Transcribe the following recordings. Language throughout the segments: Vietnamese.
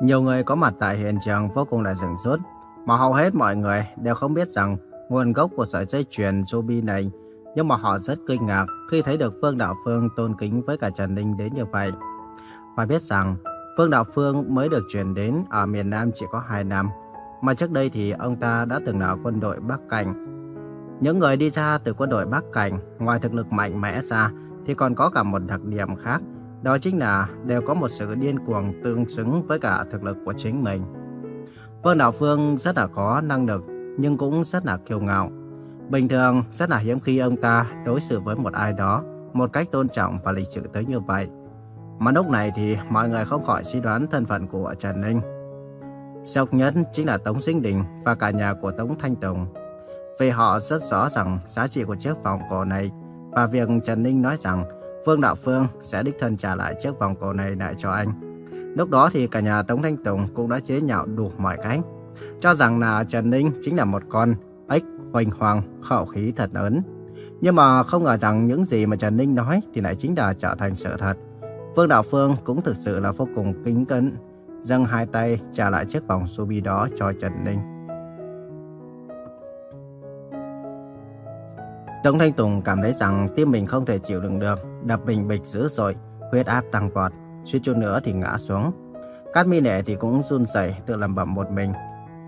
Nhiều người có mặt tại hiện trường vô cùng là rừng rốt, mà hầu hết mọi người đều không biết rằng nguồn gốc của sợi dây chuyền Ruby này, nhưng mà họ rất kinh ngạc khi thấy được Phương Đạo Phương tôn kính với cả Trần Ninh đến như vậy. Phải biết rằng, Phương Đạo Phương mới được chuyển đến ở miền Nam chỉ có 2 năm, mà trước đây thì ông ta đã từng là quân đội Bắc Cảnh. Những người đi ra từ quân đội Bắc Cảnh, ngoài thực lực mạnh mẽ ra, thì còn có cả một đặc điểm khác, đó chính là đều có một sự điên cuồng tương xứng với cả thực lực của chính mình. Vương Đạo Phương rất là có năng lực, nhưng cũng rất là kiêu ngạo. Bình thường, rất là hiếm khi ông ta đối xử với một ai đó một cách tôn trọng và lịch sự tới như vậy. Mà lúc này thì mọi người không khỏi suy đoán thân phận của Trần Ninh. Sốc nhất chính là Tống Sinh Đình và cả nhà của Tống Thanh Tùng. Vì họ rất rõ rằng giá trị của chiếc vòng cổ này và việc Trần Ninh nói rằng Phương Đạo Phương sẽ đích thân trả lại chiếc vòng cổ này lại cho anh. Lúc đó thì cả nhà Tống Thanh Tùng cũng đã chế nhạo đủ mọi cách, cho rằng là Trần Ninh chính là một con ếch hoành hoàng, khẩu khí thật lớn. Nhưng mà không ngờ rằng những gì mà Trần Ninh nói thì lại chính là trở thành sự thật. Phương Đạo Phương cũng thực sự là vô cùng kính cẩn, dâng hai tay trả lại chiếc vòng ruby đó cho Trần Ninh. Tống Thanh Tùng cảm thấy rằng tim mình không thể chịu đựng được, đập bình bịch dữ dội, huyết áp tăng vọt, suýt chút nữa thì ngã xuống. Cát mi nệ thì cũng run rẩy tự lẩm bẩm một mình.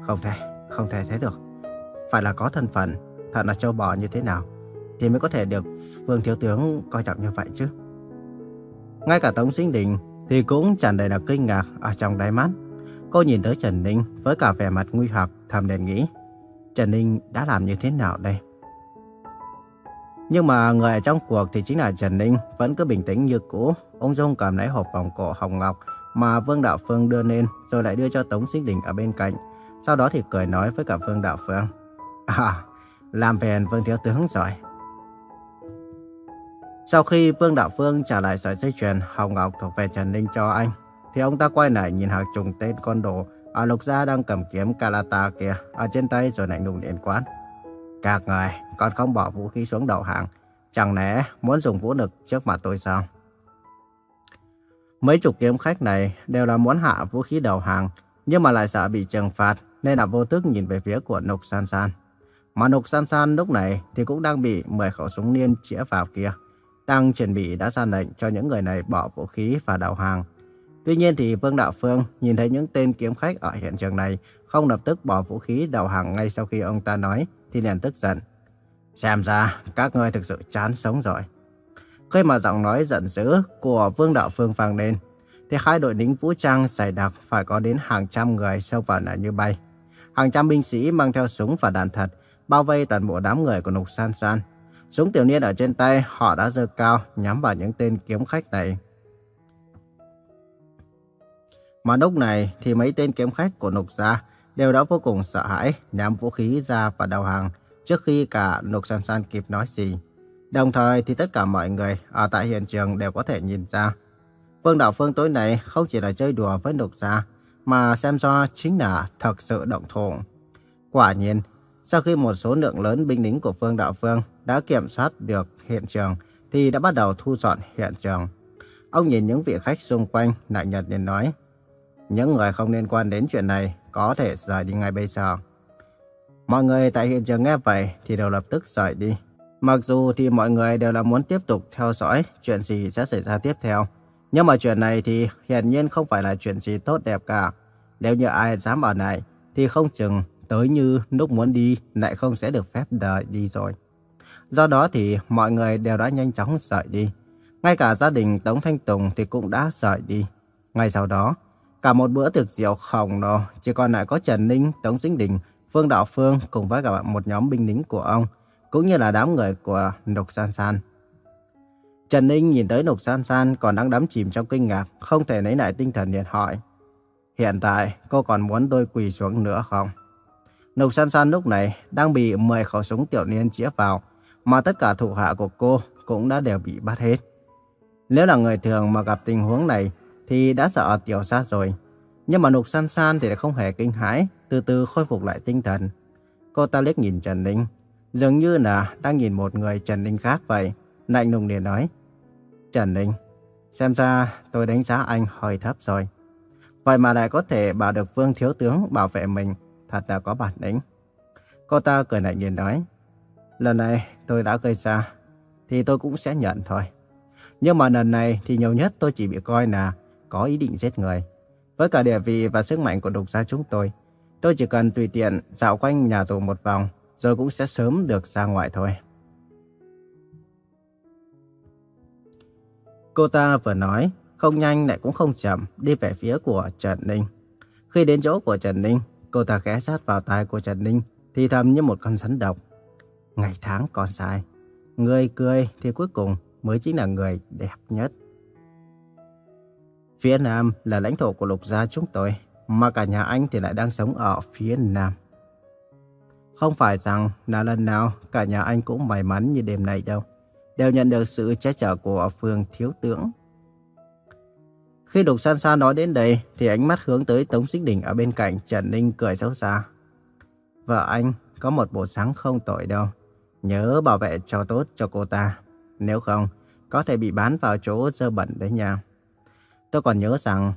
Không thể, không thể thế được. Phải là có thân phận, thật là châu bò như thế nào, thì mới có thể được Vương Thiếu Tướng coi trọng như vậy chứ. Ngay cả Tống Sinh Đình thì cũng tràn đầy là kinh ngạc ở trong đáy mắt. Cô nhìn tới Trần Ninh với cả vẻ mặt nguy hoặc thầm đền nghĩ. Trần Ninh đã làm như thế nào đây? Nhưng mà người ở trong cuộc thì chính là Trần Ninh vẫn cứ bình tĩnh như cũ. Ông Dung cầm lấy hộp vòng cổ hồng ngọc mà Vương Đạo Phương đưa lên rồi lại đưa cho Tống Sinh Đình ở bên cạnh. Sau đó thì cười nói với cả Vương Đạo Phương. À, làm phiền Vương Thiếu Tướng rồi. Sau khi Vương Đạo Phương trả lại sợi dây chuyền hồng ngọc thuộc về Trần Ninh cho anh, thì ông ta quay lại nhìn hàng trùng tên con đồ ở lục gia đang cầm kiếm Kalata kia ở trên tay rồi lạnh lùng điện quán. Các người còn không bỏ vũ khí xuống đầu hàng, chẳng lẽ muốn dùng vũ lực trước mặt tôi sao? Mấy chục kiếm khách này đều là muốn hạ vũ khí đầu hàng, nhưng mà lại sợ bị trừng phạt, nên là vô thức nhìn về phía của Nục San San. Mà Nục San San lúc này thì cũng đang bị 10 khẩu súng niên chĩa vào kia. Đang chuẩn bị đã ra lệnh cho những người này bỏ vũ khí và đầu hàng. Tuy nhiên thì Vương Đạo Phương nhìn thấy những tên kiếm khách ở hiện trường này không lập tức bỏ vũ khí đầu hàng ngay sau khi ông ta nói thì liền tức giận. Xem ra các ngươi thực sự chán sống rồi. Khi mà giọng nói giận dữ của Vương Đạo Phương vang lên, thì hai đội lính vũ trang dày đặc phải có đến hàng trăm người xông vào là như bay. Hàng trăm binh sĩ mang theo súng và đạn thật, bao vây toàn bộ đám người của Nục San San. Súng tiểu niên ở trên tay họ đã giơ cao nhắm vào những tên kiếm khách này. Mà lúc này thì mấy tên kiếm khách của Nục Gia đều đã vô cùng sợ hãi nhắm vũ khí ra và đầu hàng trước khi cả Nục San San kịp nói gì. Đồng thời thì tất cả mọi người ở tại hiện trường đều có thể nhìn ra. Vương Đạo Phương tối nay không chỉ là chơi đùa với Nục Gia, mà xem ra chính là thật sự động thủ. Quả nhiên, sau khi một số lượng lớn binh lính của Phương Đạo Phương đã kiểm soát được hiện trường, thì đã bắt đầu thu dọn hiện trường. Ông nhìn những vị khách xung quanh, lạnh nhật nên nói, những người không liên quan đến chuyện này có thể rời đi ngay bây giờ. Mọi người tại hiện trường nghe vậy thì đều lập tức rời đi. Mặc dù thì mọi người đều là muốn tiếp tục theo dõi chuyện gì sẽ xảy ra tiếp theo. Nhưng mà chuyện này thì hiển nhiên không phải là chuyện gì tốt đẹp cả. Nếu như ai dám ở lại thì không chừng tới như lúc muốn đi lại không sẽ được phép đợi đi rồi. Do đó thì mọi người đều đã nhanh chóng rời đi. Ngay cả gia đình Tống Thanh Tùng thì cũng đã rời đi. Ngay sau đó, cả một bữa tiệc rượu khổng lồ chỉ còn lại có Trần Ninh, Tống Dĩnh Đình, Phương Đạo Phương cùng với cả một nhóm binh lính của ông, cũng như là đám người của Nục San San. Trần Ninh nhìn tới Nục San San còn đang đắm chìm trong kinh ngạc, không thể lấy lại tinh thần liền hỏi. Hiện tại, cô còn muốn tôi quỳ xuống nữa không? Nục San San lúc này đang bị 10 khẩu súng tiểu niên chĩa vào, mà tất cả thủ hạ của cô cũng đã đều bị bắt hết. Nếu là người thường mà gặp tình huống này thì đã sợ tiểu sát rồi. Nhưng mà Nục San San thì không hề kinh hãi, từ từ khôi phục lại tinh thần. Cô ta liếc nhìn Trần Ninh, dường như là đang nhìn một người Trần Ninh khác vậy. Lạnh lùng liền nói, Trần Ninh, xem ra tôi đánh giá anh hơi thấp rồi. Vậy mà lại có thể bảo được Vương Thiếu Tướng bảo vệ mình, thật là có bản lĩnh. Cô ta cười lạnh nhìn nói, lần này tôi đã gây ra, thì tôi cũng sẽ nhận thôi. Nhưng mà lần này thì nhiều nhất tôi chỉ bị coi là có ý định giết người. Với cả địa vị và sức mạnh của độc gia chúng tôi, tôi chỉ cần tùy tiện dạo quanh nhà tù một vòng, rồi cũng sẽ sớm được ra ngoài thôi. Cô ta vừa nói, không nhanh lại cũng không chậm, đi về phía của Trần Ninh. Khi đến chỗ của Trần Ninh, cô ta ghé sát vào tai của Trần Ninh, thì thầm như một con rắn độc. Ngày tháng còn dài, người cười thì cuối cùng mới chính là người đẹp nhất. Phía Nam là lãnh thổ của lục gia chúng tôi, mà cả nhà anh thì lại đang sống ở phía Nam. Không phải rằng là lần nào cả nhà anh cũng may mắn như đêm nay đâu, đều nhận được sự che chở của Phương Thiếu Tướng. Khi Lục San Sa nói đến đây, thì ánh mắt hướng tới Tống Sinh Đình ở bên cạnh Trần Ninh cười xấu xa. Vợ anh có một bộ sáng không tội đâu, nhớ bảo vệ cho tốt cho cô ta. Nếu không, có thể bị bán vào chỗ dơ bẩn đấy nha. Tôi còn nhớ rằng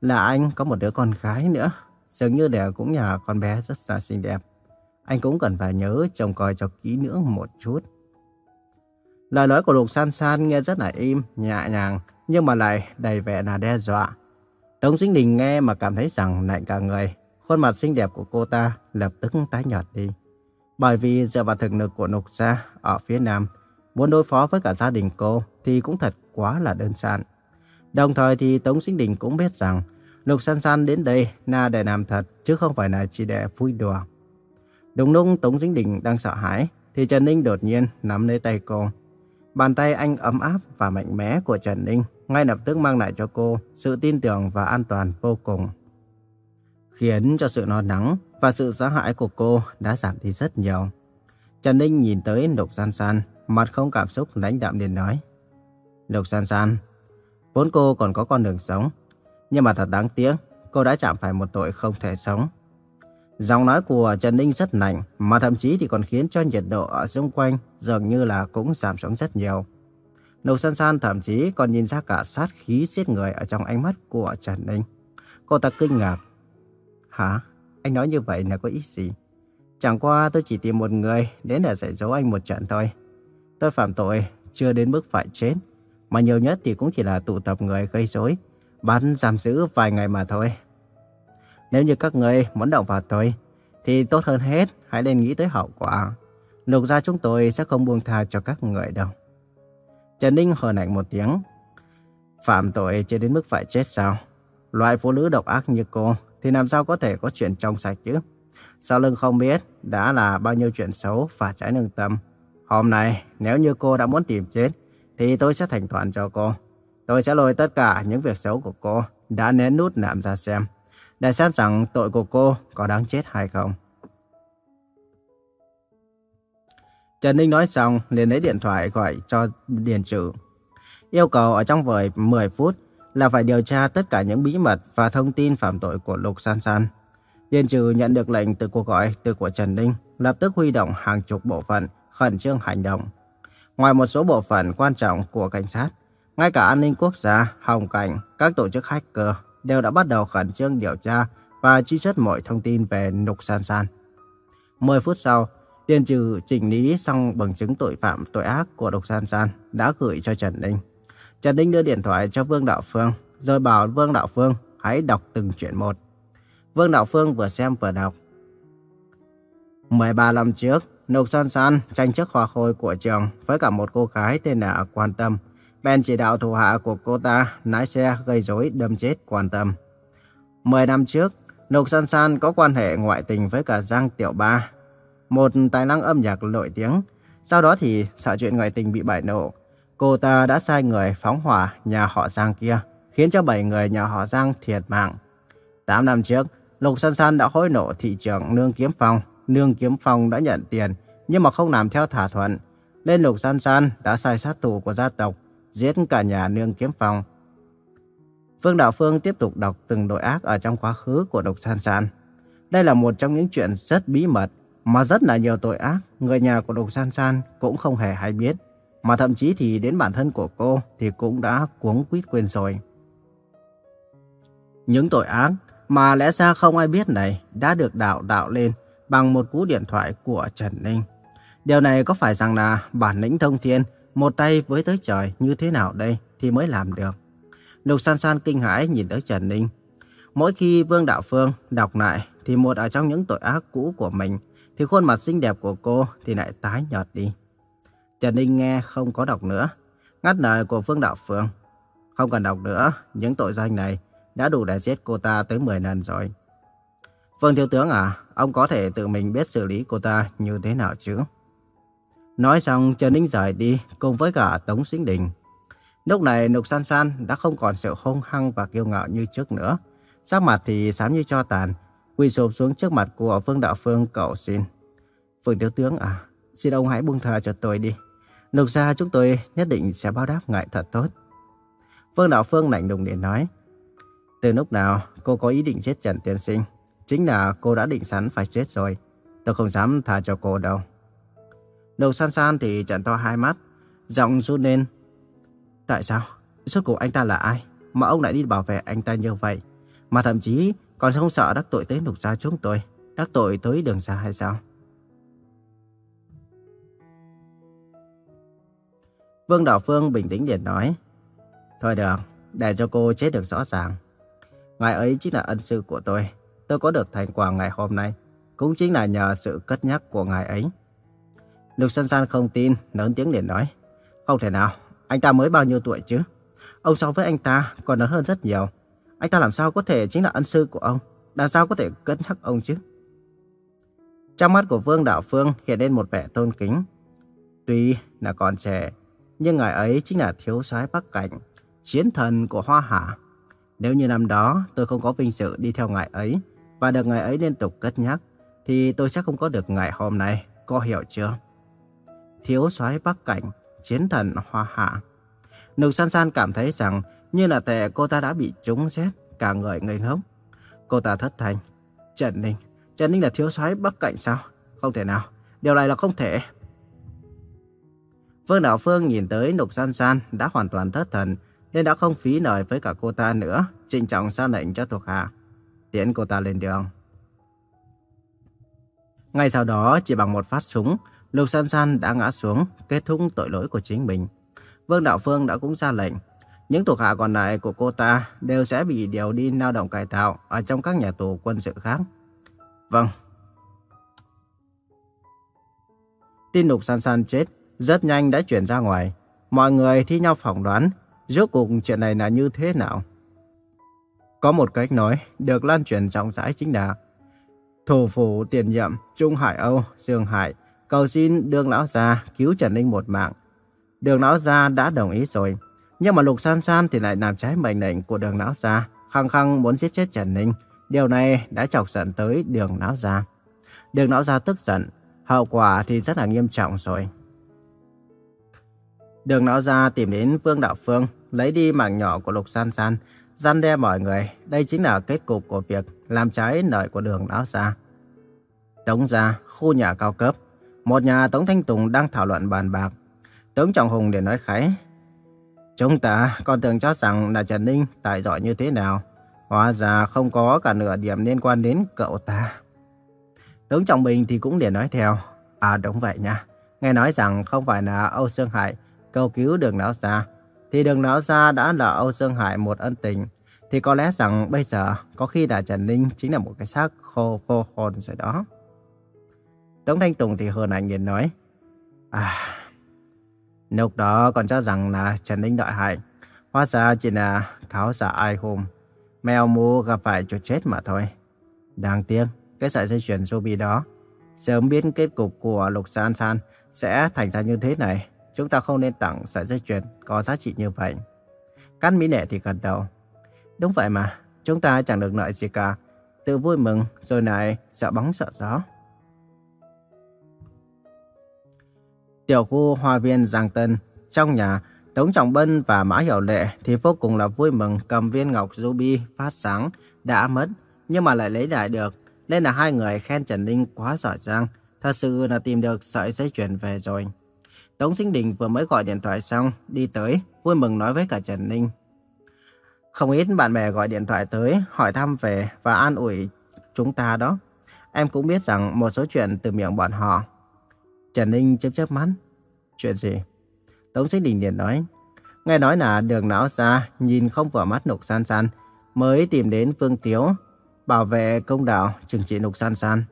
là anh có một đứa con gái nữa. Dường như đẻ cũng nhà con bé rất là xinh đẹp. Anh cũng cần phải nhớ trông coi cho kỹ lưỡng một chút. Lời nói của Lục San San nghe rất là im, nhẹ nhàng, nhưng mà lại đầy vẻ là đe dọa. Tống Dinh Đình nghe mà cảm thấy rằng lạnh cả người. Khuôn mặt xinh đẹp của cô ta lập tức tái nhợt đi. Bởi vì dựa vào thực lực của Lục Gia ở phía Nam, muốn đối phó với cả gia đình cô thì cũng thật quá là đơn giản. Đồng thời thì Tống Sinh Đình cũng biết rằng Lục San San đến đây là để làm thật chứ không phải là chỉ để vui đùa. Đúng lúc Tống Sinh Đình đang sợ hãi thì Trần Ninh đột nhiên nắm lấy tay cô. Bàn tay anh ấm áp và mạnh mẽ của Trần Ninh ngay lập tức mang lại cho cô sự tin tưởng và an toàn vô cùng. Khiến cho sự lo lắng và sự sợ hãi của cô đã giảm đi rất nhiều. Trần Ninh nhìn tới Lục San San, mặt không cảm xúc lãnh đạm liền nói. Lục San San, vốn cô còn có con đường sống, nhưng mà thật đáng tiếc, cô đã chạm phải một tội không thể sống. Giọng nói của Trần Ninh rất lạnh, mà thậm chí thì còn khiến cho nhiệt độ ở xung quanh dường như là cũng giảm xuống rất nhiều. Lục San San thậm chí còn nhìn ra cả sát khí giết người ở trong ánh mắt của Trần Ninh. Cô ta kinh ngạc. Hả? Anh nói như vậy là có ý gì? Chẳng qua tôi chỉ tìm một người đến để dạy dỗ anh một trận thôi. Tôi phạm tội chưa đến mức phải chết, mà nhiều nhất thì cũng chỉ là tụ tập người gây rối, bắn giam giữ vài ngày mà thôi. Nếu như các người muốn động vào tôi, thì tốt hơn hết hãy nên nghĩ tới hậu quả. Lục gia chúng tôi sẽ không buông tha cho các người đâu. Trần Ninh hờn lạnh một tiếng. Phạm tội chưa đến mức phải chết sao? Loại phụ nữ độc ác như cô thì làm sao có thể có chuyện trong sạch chứ? Sau lưng không biết đã là bao nhiêu chuyện xấu và trái lương tâm. Hôm nay nếu như cô đã muốn tìm chết thì tôi sẽ thành toàn cho cô. Tôi sẽ lôi tất cả những việc xấu của cô đã nén nút nạm ra xem. Để xem rằng tội của cô có đáng chết hay không. Trần Ninh nói xong liền lấy điện thoại gọi cho Điền Trừ. Yêu cầu ở trong vời 10 phút là phải điều tra tất cả những bí mật và thông tin phạm tội của Lục San San. Điền Trừ nhận được lệnh từ cuộc gọi từ của Trần Ninh, lập tức huy động hàng chục bộ phận khẩn trương hành động. Ngoài một số bộ phận quan trọng của cảnh sát, ngay cả an ninh quốc gia, hồng cảnh, các tổ chức hacker đều đã bắt đầu khẩn trương điều tra và truy xuất mọi thông tin về Nục San San. 10 phút sau, Điền trừ chỉnh lý xong bằng chứng tội phạm tội ác của Độc San San đã gửi cho Trần Ninh. Trần Ninh đưa điện thoại cho Vương Đạo Phương, rồi bảo Vương Đạo Phương hãy đọc từng chuyện một. Vương Đạo Phương vừa xem vừa đọc. 13 năm trước, Nục San San tranh chức hòa khôi của trường với cả một cô gái tên là Quan Tâm. Ben chỉ đạo thủ hạ của cô ta lái xe gây rối đâm chết Quan Tâm. 10 năm trước, Nục San San có quan hệ ngoại tình với cả Giang Tiểu Ba, một tài năng âm nhạc nổi tiếng. Sau đó thì sợ chuyện ngoại tình bị bại nộ, cô ta đã sai người phóng hỏa nhà họ Giang kia, khiến cho bảy người nhà họ Giang thiệt mạng. Tám năm trước, Lục San San đã hối nộ thị trưởng Nương Kiếm Phong. Nương Kiếm Phong đã nhận tiền, nhưng mà không làm theo thỏa thuận. Nên Lục San San đã sai sát thủ của gia tộc, giết cả nhà Nương Kiếm Phong. Phương Đạo Phương tiếp tục đọc từng tội ác ở trong quá khứ của Lục San San. Đây là một trong những chuyện rất bí mật, mà rất là nhiều tội ác, người nhà của lục San San cũng không hề hay biết. Mà thậm chí thì đến bản thân của cô thì cũng đã cuống quýt quên rồi. Những tội ác mà lẽ ra không ai biết này đã được đạo đạo lên bằng một cú điện thoại của Trần Ninh. Điều này có phải rằng là bản lĩnh thông thiên, một tay với tới trời như thế nào đây thì mới làm được. Lục san san kinh hãi nhìn tới Trần Ninh. Mỗi khi Vương Đạo Phương đọc lại thì một ở trong những tội ác cũ của mình thì khuôn mặt xinh đẹp của cô thì lại tái nhợt đi. Trần Ninh nghe không có đọc nữa, ngắt lời của Vương Đạo Phương. Không cần đọc nữa, những tội danh này đã đủ để giết cô ta tới 10 lần rồi. Vương Thiếu Tướng à, ông có thể tự mình biết xử lý cô ta như thế nào chứ? Nói xong, Trần Ninh rời đi cùng với cả Tống Sinh Đình. Lúc này, Nục San San đã không còn sự hung hăng và kiêu ngạo như trước nữa. Sắc mặt thì xám như cho tàn, quỳ sụp xuống trước mặt của Vương Đạo Phương cầu xin. Vương Thiếu Tướng à, xin ông hãy buông tha cho tôi đi. Nục ra chúng tôi nhất định sẽ báo đáp ngài thật tốt. Vương Đạo Phương lạnh lùng để nói. Từ lúc nào cô có ý định giết Trần Tiên Sinh, chính là cô đã định sẵn phải chết rồi. Tôi không dám tha cho cô đâu. Lục san san thì trận to hai mắt, giọng run lên. Tại sao? Suốt cuộc anh ta là ai? Mà ông lại đi bảo vệ anh ta như vậy? Mà thậm chí còn không sợ đắc tội tới lục gia chúng tôi, đắc tội tới đường xa hay sao? Vương Đạo Phương bình tĩnh điện nói. Thôi được, để cho cô chết được rõ ràng. Ngài ấy chính là ân sư của tôi. Tôi có được thành quả ngày hôm nay. Cũng chính là nhờ sự cất nhắc của ngài ấy. Lục San San không tin, lớn tiếng liền nói. Không thể nào, anh ta mới bao nhiêu tuổi chứ? Ông so với anh ta còn lớn hơn rất nhiều. Anh ta làm sao có thể chính là ân sư của ông? Làm sao có thể cất nhắc ông chứ? Trong mắt của Vương Đạo Phương hiện lên một vẻ tôn kính. Tuy là còn trẻ, nhưng ngài ấy chính là thiếu soái Bắc Cảnh, chiến thần của Hoa Hạ. Nếu như năm đó tôi không có vinh dự đi theo ngài ấy và được ngài ấy liên tục cất nhắc, thì tôi sẽ không có được ngày hôm nay, có hiểu chưa? Thiếu soái Bắc Cảnh, chiến thần Hoa Hạ. Nục San San cảm thấy rằng như là tệ cô ta đã bị trúng xét, cả người ngây ngốc. Cô ta thất thành. Trần Ninh, Trần Ninh là thiếu soái Bắc Cảnh sao? Không thể nào, điều này là không thể. Vương Đạo Phương nhìn tới Nục San San đã hoàn toàn thất thần, nên đã không phí lời với cả cô ta nữa, trịnh trọng ra lệnh cho thuộc hạ. Tiễn cô ta lên đường. Ngay sau đó, chỉ bằng một phát súng, Lục San San đã ngã xuống, kết thúc tội lỗi của chính mình. Vương Đạo Phương đã cũng ra lệnh. Những thuộc hạ còn lại của cô ta đều sẽ bị điều đi lao động cải tạo ở trong các nhà tù quân sự khác. Vâng. Tin Lục San San chết rất nhanh đã chuyển ra ngoài. Mọi người thi nhau phỏng đoán rốt cuộc chuyện này là như thế nào. Có một cách nói được lan truyền rộng rãi chính là thủ phủ tiền nhiệm Trung Hải Âu, Dương Hải cầu xin đường lão gia cứu Trần Ninh một mạng. Đường lão gia đã đồng ý rồi. Nhưng mà Lục San San thì lại làm trái mệnh lệnh của đường lão gia, khăng khăng muốn giết chết Trần Ninh. Điều này đã chọc giận tới đường lão gia. Đường lão gia tức giận, hậu quả thì rất là nghiêm trọng rồi. Đường lão gia tìm đến Vương Đạo Phương, lấy đi mạng nhỏ của Lục San San, gian đe mọi người. Đây chính là kết cục của việc làm trái lời của đường lão gia. Tống gia, khu nhà cao cấp. Một nhà Tống Thanh Tùng đang thảo luận bàn bạc. Tống Trọng Hùng để nói khái. Chúng ta còn tưởng cho rằng là Trần Ninh tài giỏi như thế nào. Hóa ra không có cả nửa điểm liên quan đến cậu ta. Tống Trọng Bình thì cũng để nói theo. À đúng vậy nha. Nghe nói rằng không phải là Âu Sương Hải cầu cứu đường lão gia, thì đường lão gia đã là Âu Dương Hải một ân tình, thì có lẽ rằng bây giờ có khi là Trần Ninh chính là một cái xác khô khô hồn rồi đó. Tống Thanh Tùng thì hờn ảnh nhìn nói, À, lúc đó còn cho rằng là Trần Ninh đợi hại, hóa ra chỉ là cáo giả ai hùng, mèo mù gặp phải chuột chết mà thôi. Đáng tiếc, cái sợi dây chuyền Ruby đó, sớm biết kết cục của Lục San San sẽ thành ra như thế này chúng ta không nên tặng sợi dây chuyền có giá trị như vậy. Cát Mỹ Nệ thì gật đầu. Đúng vậy mà, chúng ta chẳng được nợ gì cả. Tự vui mừng rồi lại sợ bóng sợ gió. Tiểu khu hoa viên Giang Tân, trong nhà, Tống Trọng Bân và Mã Hiểu Lệ thì vô cùng là vui mừng cầm viên ngọc ruby phát sáng đã mất, nhưng mà lại lấy lại được. Nên là hai người khen Trần Ninh quá giỏi giang, thật sự là tìm được sợi dây chuyền về rồi. Tống Sinh Đình vừa mới gọi điện thoại xong, đi tới, vui mừng nói với cả Trần Ninh. Không ít bạn bè gọi điện thoại tới hỏi thăm về và an ủi chúng ta đó. Em cũng biết rằng một số chuyện từ miệng bọn họ. Trần Ninh chớp chớp mắt. Chuyện gì? Tống Sinh Đình liền nói. Nghe nói là đường não ra nhìn không vừa mắt Nục San San mới tìm đến Phương Tiếu bảo vệ công đạo trừng trị Nục San San.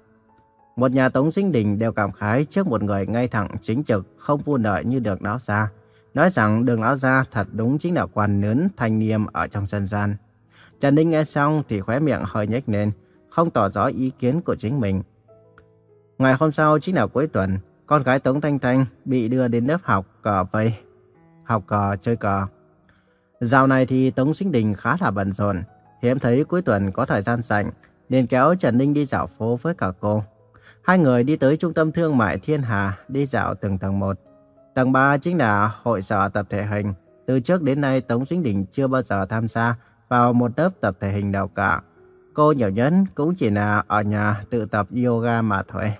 Một nhà Tống Sinh Đình đều cảm khái trước một người ngay thẳng chính trực không vu nợ như đường lão gia Nói rằng đường lão gia thật đúng chính là quan nướn thanh niêm ở trong dân gian. Trần Ninh nghe xong thì khóe miệng hơi nhếch lên, không tỏ rõ ý kiến của chính mình. Ngày hôm sau chính là cuối tuần, con gái Tống Thanh Thanh bị đưa đến lớp học cờ vây, học cờ chơi cờ. Dạo này thì Tống Sinh Đình khá là bận rộn, hiếm thấy cuối tuần có thời gian rảnh, nên kéo Trần Ninh đi dạo phố với cả cô. Hai người đi tới trung tâm thương mại Thiên Hà, đi dạo từng tầng một. Tầng 3 chính là hội sở tập thể hình. Từ trước đến nay Tống duyên Đình chưa bao giờ tham gia vào một lớp tập thể hình nào cả. Cô nhiều nhất cũng chỉ là ở nhà tự tập yoga mà thôi.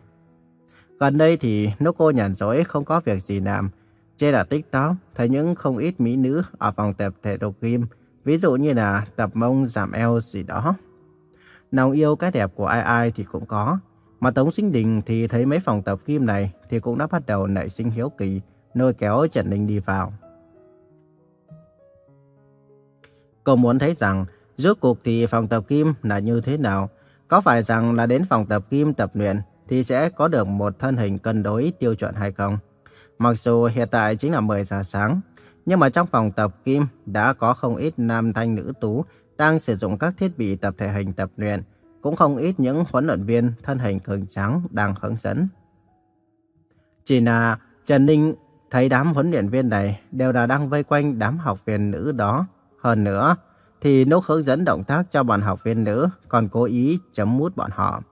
Gần đây thì lúc cô nhàn rỗi không có việc gì làm, trên là TikTok thấy những không ít mỹ nữ ở phòng tập thể dục gym, ví dụ như là tập mông giảm eo gì đó. Lòng yêu cái đẹp của ai ai thì cũng có, mà Tống Sinh Đình thì thấy mấy phòng tập gym này thì cũng đã bắt đầu nảy sinh hiếu kỳ, nơi kéo Trần Ninh đi vào. Cô muốn thấy rằng rốt cuộc thì phòng tập kim là như thế nào? Có phải rằng là đến phòng tập kim tập luyện thì sẽ có được một thân hình cân đối tiêu chuẩn hay không? Mặc dù hiện tại chính là 10 giờ sáng, nhưng mà trong phòng tập kim đã có không ít nam thanh nữ tú đang sử dụng các thiết bị tập thể hình tập luyện, cũng không ít những huấn luyện viên thân hình cường tráng đang hướng dẫn. Chỉ là Trần Ninh thấy đám huấn luyện viên này đều là đang vây quanh đám học viên nữ đó. Hơn nữa, thì lúc hướng dẫn động tác cho bọn học viên nữ còn cố ý chấm mút bọn họ.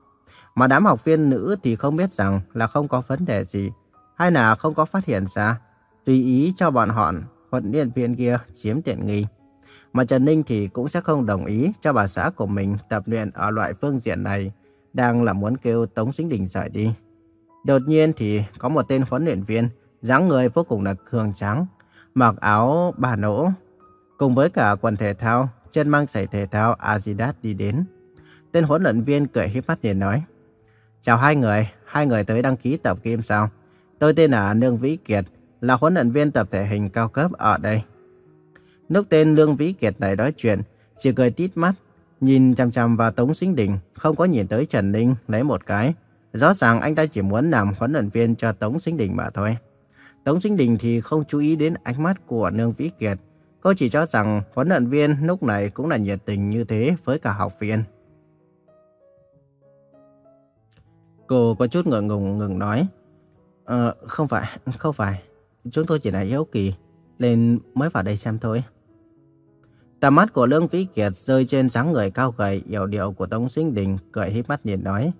Mà đám học viên nữ thì không biết rằng là không có vấn đề gì, hay là không có phát hiện ra, tùy ý cho bọn họ huấn luyện viên kia chiếm tiện nghi. Mà Trần Ninh thì cũng sẽ không đồng ý cho bà xã của mình tập luyện ở loại phương diện này, đang là muốn kêu Tống Sinh Đình rời đi. Đột nhiên thì có một tên huấn luyện viên dáng người vô cùng là cường tráng, mặc áo bà nỗ, cùng với cả quần thể thao, chân mang giày thể thao Adidas đi đến. Tên huấn luyện viên cười híp mắt liền nói, Chào hai người, hai người tới đăng ký tập kim sao? Tôi tên là Nương Vĩ Kiệt, là huấn luyện viên tập thể hình cao cấp ở đây. Lúc tên Lương Vĩ Kiệt này nói chuyện, chỉ cười tít mắt, nhìn chằm chằm vào Tống Sinh Đình, không có nhìn tới Trần Ninh lấy một cái. Rõ ràng anh ta chỉ muốn làm huấn luyện viên cho Tống Sinh Đình mà thôi. Tống Sinh Đình thì không chú ý đến ánh mắt của lương Vĩ Kiệt. Cô chỉ cho rằng huấn luyện viên lúc này cũng là nhiệt tình như thế với cả học viên. Cô có chút ngượng ngùng ngừng nói. Ờ, không phải, không phải. Chúng tôi chỉ là hiếu kỳ, nên mới vào đây xem thôi. Tầm mắt của Lương Vĩ Kiệt rơi trên dáng người cao gầy, yểu điệu của Tống Sinh Đình, cười híp mắt nhìn nói.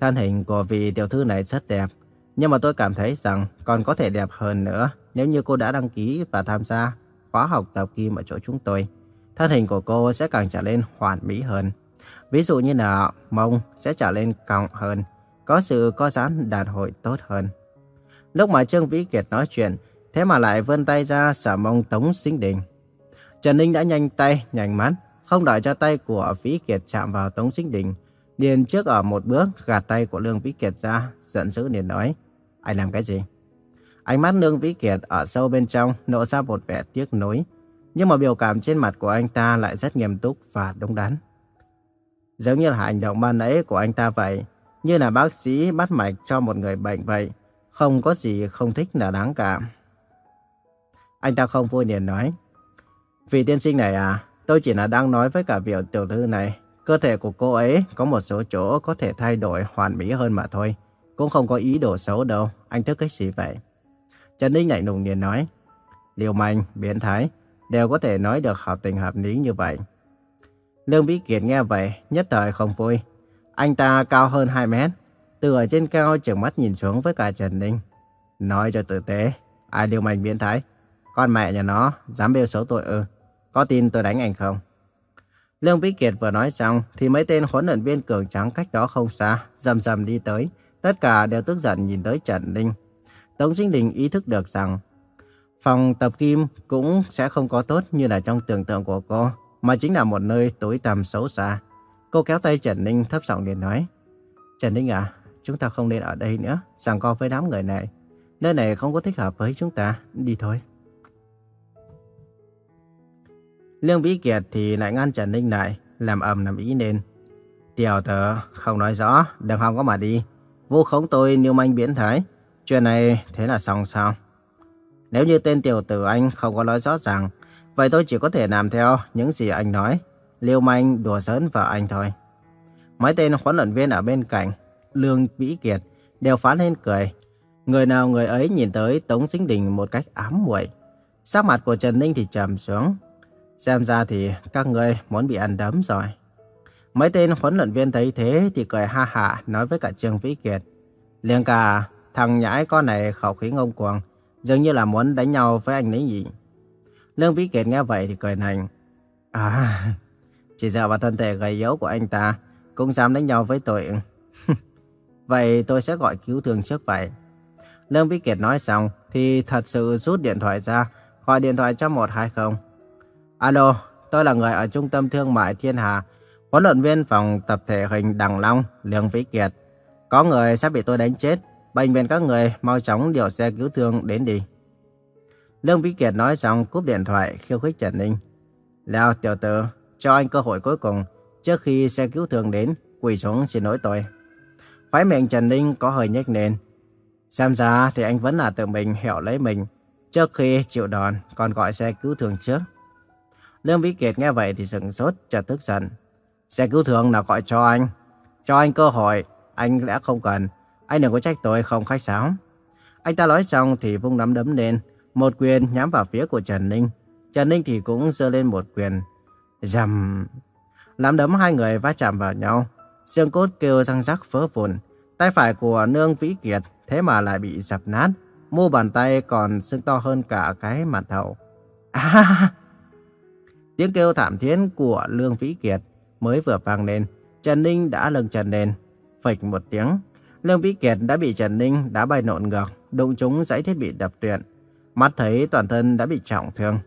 Thân hình của vị tiểu thư này rất đẹp, nhưng mà tôi cảm thấy rằng còn có thể đẹp hơn nữa nếu như cô đã đăng ký và tham gia khóa học tập kim ở chỗ chúng tôi. Thân hình của cô sẽ càng trở nên hoàn mỹ hơn. Ví dụ như là mông sẽ trở lên cong hơn, có sự co giãn đàn hồi tốt hơn. Lúc mà Trương Vĩ Kiệt nói chuyện, thế mà lại vươn tay ra xả mông Tống Sinh Đình. Trần Ninh đã nhanh tay, nhanh mắt, không đợi cho tay của Vĩ Kiệt chạm vào Tống Sinh Đình. Điền trước ở một bước gạt tay của Lương Vĩ Kiệt ra, giận dữ liền nói. Anh làm cái gì? Ánh mắt Lương Vĩ Kiệt ở sâu bên trong nộ ra một vẻ tiếc nuối, nhưng mà biểu cảm trên mặt của anh ta lại rất nghiêm túc và đúng đắn. Giống như là hành động ban nãy của anh ta vậy, như là bác sĩ bắt mạch cho một người bệnh vậy, không có gì không thích là đáng cảm anh ta không vui liền nói, Vị tiên sinh này à, tôi chỉ là đang nói với cả vị tiểu thư này, cơ thể của cô ấy có một số chỗ có thể thay đổi hoàn mỹ hơn mà thôi. Cũng không có ý đồ xấu đâu, anh thức cái gì vậy? Trần Ninh lạnh lùng liền nói, liều mạnh, biến thái, đều có thể nói được hợp tình hợp lý như vậy. Lương Vĩ Kiệt nghe vậy, nhất thời không vui. Anh ta cao hơn 2 mét, từ ở trên cao chừng mắt nhìn xuống với cả Trần Ninh. Nói cho tử tế, à ai liều mạnh biến thái? Con mẹ nhà nó, dám bêu xấu tôi ư? Có tin tôi đánh anh không? Lương Vĩ Kiệt vừa nói xong thì mấy tên huấn luyện viên cường trắng cách đó không xa, dầm dầm đi tới. Tất cả đều tức giận nhìn tới Trần Ninh. Tống Sinh Đình ý thức được rằng phòng tập kim cũng sẽ không có tốt như là trong tưởng tượng của cô. mà chính là một nơi tối tăm xấu xa. Cô kéo tay Trần Ninh thấp giọng liền nói. Trần Ninh à, chúng ta không nên ở đây nữa, rằng co với đám người này. Nơi này không có thích hợp với chúng ta, đi thôi. Lương Vĩ Kiệt thì lại ngăn Trần Ninh lại, làm ầm làm ý nên. Tiểu tử, không nói rõ, đừng hòng có mà đi. Vu khống tôi niêu manh biến thái. Chuyện này thế là xong sao? Nếu như tên tiểu tử anh không có nói rõ ràng, vậy tôi chỉ có thể làm theo những gì anh nói. Liêu manh đùa giỡn vào anh thôi. Mấy tên huấn luyện viên ở bên cạnh, Lương Vĩ Kiệt, đều phá lên cười. Người nào người ấy nhìn tới Tống Sinh Đình một cách ám muội. Sắc mặt của Trần Ninh thì trầm xuống. Xem ra thì các người muốn bị ăn đấm rồi. Mấy tên huấn luyện viên thấy thế thì cười ha hả nói với cả Trương Vĩ Kiệt. Liên ca, thằng nhãi con này khẩu khí ngông cuồng, dường như là muốn đánh nhau với anh đấy nhỉ. Lương Vĩ Kiệt nghe vậy thì cười nành. À, chỉ dựa vào thân thể gầy yếu của anh ta, cũng dám đánh nhau với tôi. vậy tôi sẽ gọi cứu thương trước vậy. Lương Vĩ Kiệt nói xong thì thật sự rút điện thoại ra, gọi điện thoại cho 120. Alo, tôi là người ở trung tâm thương mại Thiên Hà, huấn luyện viên phòng tập thể hình Đằng Long, Lương Vĩ Kiệt. Có người sẽ bị tôi đánh chết, bệnh viện các người mau chóng điều xe cứu thương đến đi. Lương Vĩ Kiệt nói xong cúp điện thoại khiêu khích Trần Ninh. Leo tiểu tử, cho anh cơ hội cuối cùng, trước khi xe cứu thương đến, quỳ xuống xin lỗi tôi. Phái miệng Trần Ninh có hơi nhếch lên. Xem ra thì anh vẫn là tự mình hiểu lấy mình, trước khi chịu đòn còn gọi xe cứu thương trước. Lương Vĩ Kiệt nghe vậy thì sừng sốt, chợt tức giận. Xe cứu thương nào gọi cho anh. Cho anh cơ hội, anh đã không cần. Anh đừng có trách tôi không khách sáo. Anh ta nói xong thì vung nắm đấm lên, một quyền nhắm vào phía của Trần Ninh. Trần Ninh thì cũng giơ lên một quyền. Dầm... Nắm đấm hai người va chạm vào nhau. Xương cốt kêu răng rắc vỡ vụn. Tay phải của Nương Vĩ Kiệt thế mà lại bị dập nát. Mu bàn tay còn sưng to hơn cả cái mặt hậu. À! Tiếng kêu thảm thiết của Lương Vĩ Kiệt mới vừa vang lên, Trần Ninh đã lưng trần lên. Phịch một tiếng, Lương Vĩ Kiệt đã bị Trần Ninh đá bay nộn ngược, đụng trúng dãy thiết bị đập tuyệt. Mắt thấy toàn thân đã bị trọng thương.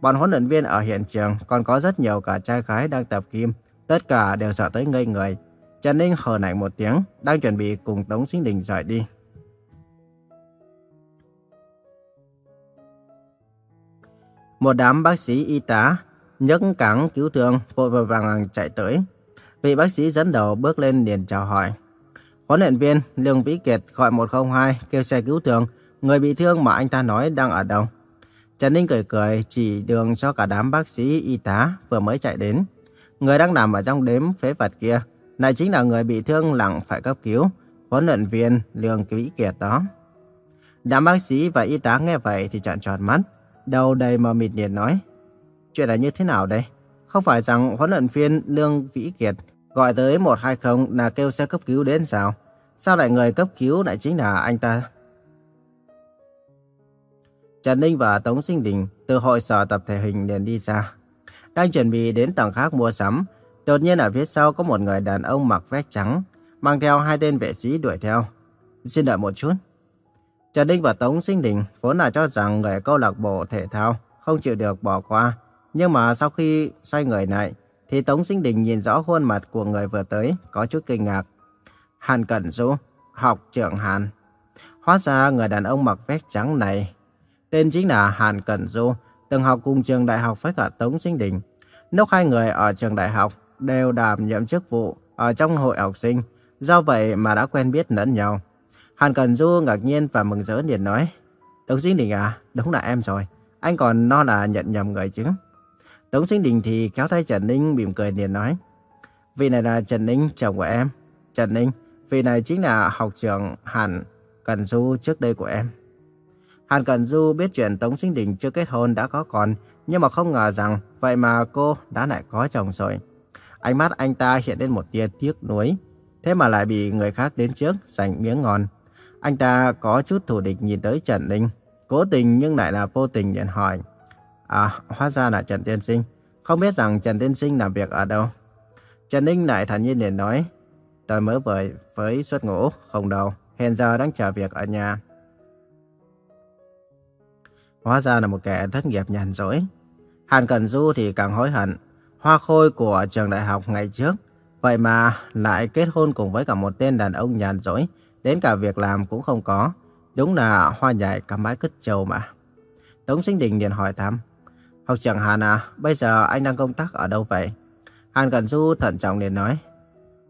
Bọn huấn luyện viên ở hiện trường còn có rất nhiều cả trai gái đang tập kim, tất cả đều sợ tới ngây người. Trần Ninh hờ nạnh một tiếng, đang chuẩn bị cùng Tống Sinh Đình rời đi. Một đám bác sĩ y tá nhấc cáng cứu thương vội vội vàng vàng chạy tới. Vị bác sĩ dẫn đầu bước lên liền chào hỏi. Huấn luyện viên Lương Vĩ Kiệt gọi 102 kêu xe cứu thương. Người bị thương mà anh ta nói đang ở đâu? Trần Ninh cười cười chỉ đường cho cả đám bác sĩ y tá vừa mới chạy đến. Người đang nằm ở trong đếm phế vật kia, lại chính là người bị thương nặng phải cấp cứu, huấn luyện viên Lương Vĩ Kiệt đó. Đám bác sĩ và y tá nghe vậy thì trợn tròn mắt, đầu đầy mờ mịt liền nói. Chuyện là như thế nào đây? Không phải rằng huấn luyện viên Lương Vĩ Kiệt gọi tới 120 là kêu xe cấp cứu đến sao? Sao lại người cấp cứu lại chính là anh ta? Trần Ninh và Tống Sinh Đình từ hội sở tập thể hình liền đi ra. Đang chuẩn bị đến tầng khác mua sắm. Đột nhiên ở phía sau có một người đàn ông mặc vest trắng, mang theo hai tên vệ sĩ đuổi theo. Xin đợi một chút. Trần Ninh và Tống Sinh Đình vốn là cho rằng người câu lạc bộ thể thao không chịu được bỏ qua nhưng mà sau khi xoay người lại, thì Tống Sinh Đình nhìn rõ khuôn mặt của người vừa tới, có chút kinh ngạc. Hàn Cẩn Du, học trưởng Hàn. Hóa ra người đàn ông mặc vest trắng này, tên chính là Hàn Cẩn Du, từng học cùng trường đại học với cả Tống Sinh Đình. Lúc hai người ở trường đại học đều đảm nhiệm chức vụ ở trong hội học sinh, do vậy mà đã quen biết lẫn nhau. Hàn Cẩn Du ngạc nhiên và mừng rỡ liền nói, Tống Sinh Đình à, đúng là em rồi, anh còn non là nhận nhầm người chứ. Tống Sinh Đình thì kéo tay Trần Ninh mỉm cười liền nói. Vị này là Trần Ninh, chồng của em. Trần Ninh, vị này chính là học trưởng Hàn Cần Du trước đây của em. Hàn Cần Du biết chuyện Tống Sinh Đình chưa kết hôn đã có con, nhưng mà không ngờ rằng vậy mà cô đã lại có chồng rồi. Ánh mắt anh ta hiện lên một tia tiếc nuối, thế mà lại bị người khác đến trước giành miếng ngon. Anh ta có chút thù địch nhìn tới Trần Ninh, cố tình nhưng lại là vô tình nhận hỏi. À, hóa ra là Trần Tiên Sinh. Không biết rằng Trần Tiên Sinh làm việc ở đâu. Trần Ninh lại thản nhiên liền nói. Tôi mới vừa với xuất ngũ, không đâu. Hiện giờ đang chờ việc ở nhà. Hóa ra là một kẻ thất nghiệp nhàn rỗi. Hàn Cần Du thì càng hối hận. hoa khôi của trường đại học ngày trước. Vậy mà lại kết hôn cùng với cả một tên đàn ông nhàn rỗi, đến cả việc làm cũng không có. Đúng là hoa nhài cả mái cứt trầu mà. Tống Sinh Đình liền hỏi thăm. Học trưởng Hàn à, bây giờ anh đang công tác ở đâu vậy? Hàn Cẩn Du thận trọng liền nói.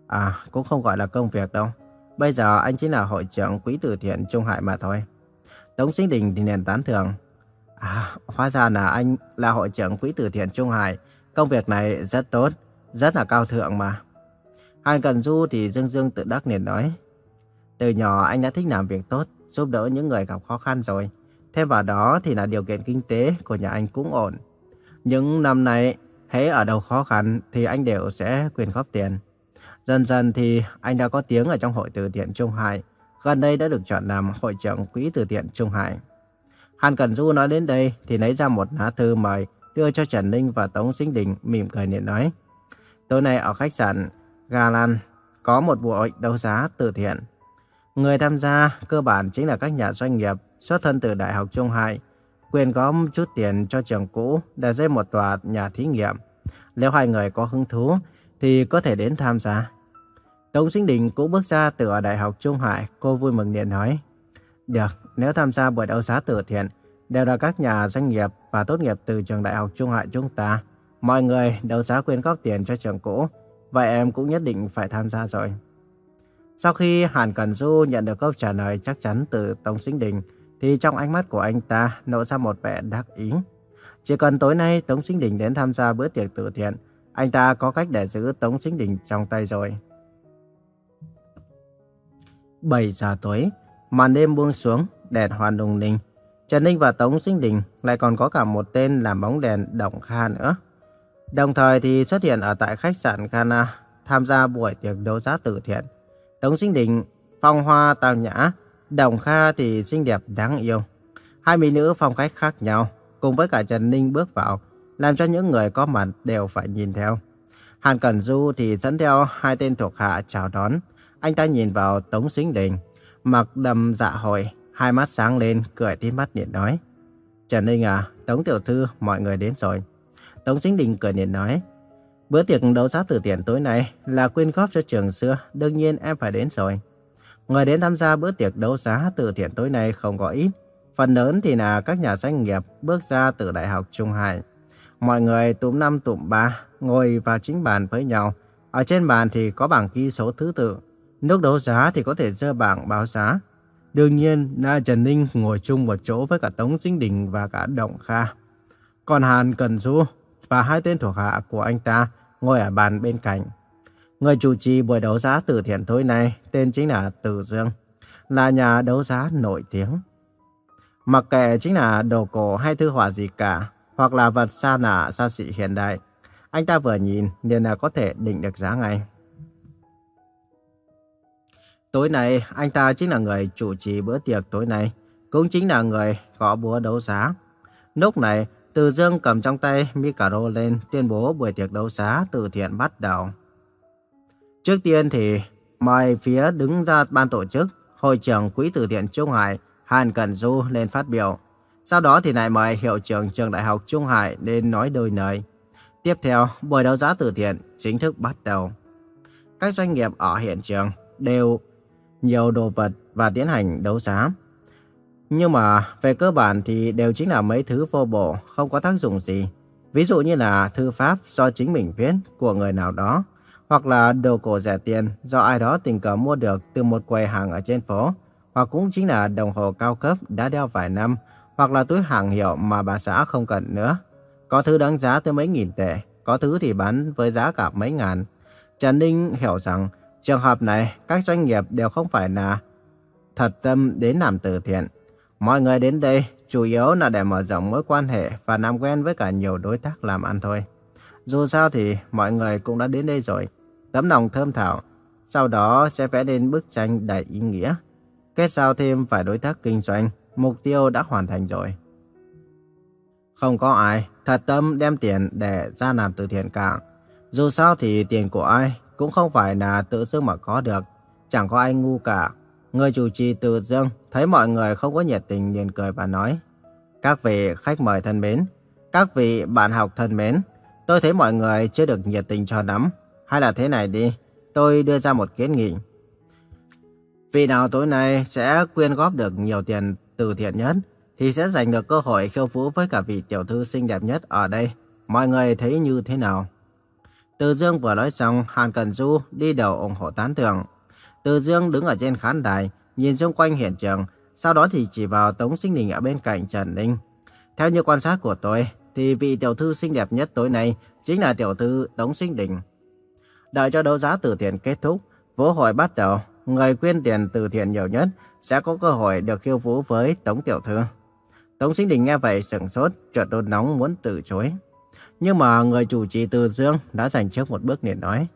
À, cũng không gọi là công việc đâu. Bây giờ anh chỉ là hội trưởng quỹ từ thiện Trung Hải mà thôi. Tống Sinh Đình thì liền tán thưởng. À, hóa ra là anh là hội trưởng quỹ từ thiện Trung Hải. Công việc này rất tốt, rất là cao thượng mà. Hàn Cẩn Du thì dương dương tự đắc liền nói. Từ nhỏ anh đã thích làm việc tốt, giúp đỡ những người gặp khó khăn rồi. Thêm vào đó thì là điều kiện kinh tế của nhà anh cũng ổn. Những năm này, hễ ở đâu khó khăn thì anh đều sẽ quyên góp tiền. Dần dần thì anh đã có tiếng ở trong hội từ thiện Trung Hải. Gần đây đã được chọn làm hội trưởng quỹ từ thiện Trung Hải. Hàn Cẩn Du nói đến đây thì lấy ra một lá thư mời đưa cho Trần Ninh và Tống Sinh Đình mỉm cười niệm nói. Tối nay ở khách sạn Galan có một buổi đấu giá từ thiện. Người tham gia cơ bản chính là các nhà doanh nghiệp xuất thân từ Đại học Trung Hải, quyền có chút tiền cho trường cũ để xây một tòa nhà thí nghiệm. Nếu hai người có hứng thú thì có thể đến tham gia. Tống Sinh Đình cũng bước ra từ ở Đại học Trung Hải, cô vui mừng điện nói. Được, nếu tham gia buổi đấu giá từ thiện, đều là các nhà doanh nghiệp và tốt nghiệp từ trường Đại học Trung Hải chúng ta. Mọi người đấu giá quyên góp tiền cho trường cũ, vậy em cũng nhất định phải tham gia rồi. Sau khi Hàn Cần Du nhận được câu trả lời chắc chắn từ Tống Sinh Đình, thì trong ánh mắt của anh ta nổ ra một vẻ đắc ý. Chỉ cần tối nay Tống Sinh Đình đến tham gia bữa tiệc từ thiện, anh ta có cách để giữ Tống Sinh Đình trong tay rồi. 7 giờ tối, màn đêm buông xuống, đèn hoàn lung ninh. Trần Ninh và Tống Sinh Đình lại còn có cả một tên làm bóng đèn Đồng Kha nữa. Đồng thời thì xuất hiện ở tại khách sạn Kana tham gia buổi tiệc đấu giá từ thiện. Tống Sinh Đình phong hoa tao nhã, Đồng Kha thì xinh đẹp đáng yêu. Hai mỹ nữ phong cách khác nhau, cùng với cả Trần Ninh bước vào, làm cho những người có mặt đều phải nhìn theo. Hàn Cẩn Du thì dẫn theo hai tên thuộc hạ chào đón. Anh ta nhìn vào Tống Sinh Đình, mặc đầm dạ hội, hai mắt sáng lên, cười tít mắt nhìn nói. Trần Ninh à, Tống Tiểu Thư, mọi người đến rồi. Tống Sinh Đình cười nhìn nói. Bữa tiệc đấu giá từ tiền tối nay là quyên góp cho trường xưa, đương nhiên em phải đến rồi. Người đến tham gia bữa tiệc đấu giá từ thiện tối nay không có ít. Phần lớn thì là các nhà doanh nghiệp bước ra từ Đại học Trung Hải. Mọi người tụm năm tụm ba, ngồi vào chính bàn với nhau. Ở trên bàn thì có bảng ghi số thứ tự. Nước đấu giá thì có thể dơ bảng báo giá. Đương nhiên là Trần Ninh ngồi chung một chỗ với cả Tống Chính Đình và cả Động Kha. Còn Hàn Cần Du và hai tên thuộc hạ của anh ta ngồi ở bàn bên cạnh. Người chủ trì buổi đấu giá từ thiện tối nay tên chính là Từ Dương, là nhà đấu giá nổi tiếng. Mặc kệ chính là đồ cổ hay thư họa gì cả, hoặc là vật xa nả xa xỉ hiện đại, anh ta vừa nhìn liền là có thể định được giá ngay. Tối nay, anh ta chính là người chủ trì bữa tiệc tối nay, cũng chính là người gõ búa đấu giá. Lúc này, Từ Dương cầm trong tay micro lên tuyên bố buổi tiệc đấu giá từ thiện bắt đầu. Trước tiên thì mời phía đứng ra ban tổ chức, Hội trưởng Quỹ từ thiện Trung Hải, Hàn Cẩn Du lên phát biểu. Sau đó thì lại mời hiệu trưởng trường đại học Trung Hải lên nói đôi lời. Tiếp theo, buổi đấu giá từ thiện chính thức bắt đầu. Các doanh nghiệp ở hiện trường đều nhiều đồ vật và tiến hành đấu giá. Nhưng mà về cơ bản thì đều chính là mấy thứ vô bổ, không có tác dụng gì. Ví dụ như là thư pháp do chính mình viết của người nào đó, hoặc là đồ cổ rẻ tiền do ai đó tình cờ mua được từ một quầy hàng ở trên phố, hoặc cũng chính là đồng hồ cao cấp đã đeo vài năm, hoặc là túi hàng hiệu mà bà xã không cần nữa. Có thứ đáng giá tới mấy nghìn tệ, có thứ thì bán với giá cả mấy ngàn. Trần Ninh hiểu rằng trường hợp này các doanh nghiệp đều không phải là thật tâm đến làm từ thiện. Mọi người đến đây chủ yếu là để mở rộng mối quan hệ và làm quen với cả nhiều đối tác làm ăn thôi. Dù sao thì mọi người cũng đã đến đây rồi. Tấm lòng thơm thảo, sau đó sẽ vẽ lên bức tranh đầy ý nghĩa. Kết giao thêm vài đối tác kinh doanh, mục tiêu đã hoàn thành rồi. Không có ai thật tâm đem tiền để ra làm từ thiện cả. Dù sao thì tiền của ai cũng không phải là tự dưng mà có được. Chẳng có ai ngu cả. Người chủ trì tự dưng thấy mọi người không có nhiệt tình liền cười và nói. Các vị khách mời thân mến, các vị bạn học thân mến, Tôi thấy mọi người chưa được nhiệt tình cho lắm. Hay là thế này đi, tôi đưa ra một kiến nghị. Vị nào tối nay sẽ quyên góp được nhiều tiền từ thiện nhất, thì sẽ giành được cơ hội khiêu vũ với cả vị tiểu thư xinh đẹp nhất ở đây. Mọi người thấy như thế nào? Từ Dương vừa nói xong, Hàn Cần Du đi đầu ủng hộ tán thưởng. Từ Dương đứng ở trên khán đài, nhìn xung quanh hiện trường, sau đó thì chỉ vào Tống Sinh Đình ở bên cạnh Trần Ninh. Theo như quan sát của tôi, thì vị tiểu thư xinh đẹp nhất tối nay chính là tiểu thư Tống Sinh Đình. Đợi cho đấu giá từ thiện kết thúc, vũ hội bắt đầu, người quyên tiền từ thiện nhiều nhất sẽ có cơ hội được khiêu vũ với Tống Tiểu Thư. Tống Sinh Đình nghe vậy sửng sốt, chợt đôn nóng muốn từ chối. Nhưng mà người chủ trì Từ Dương đã giành trước một bước liền nói.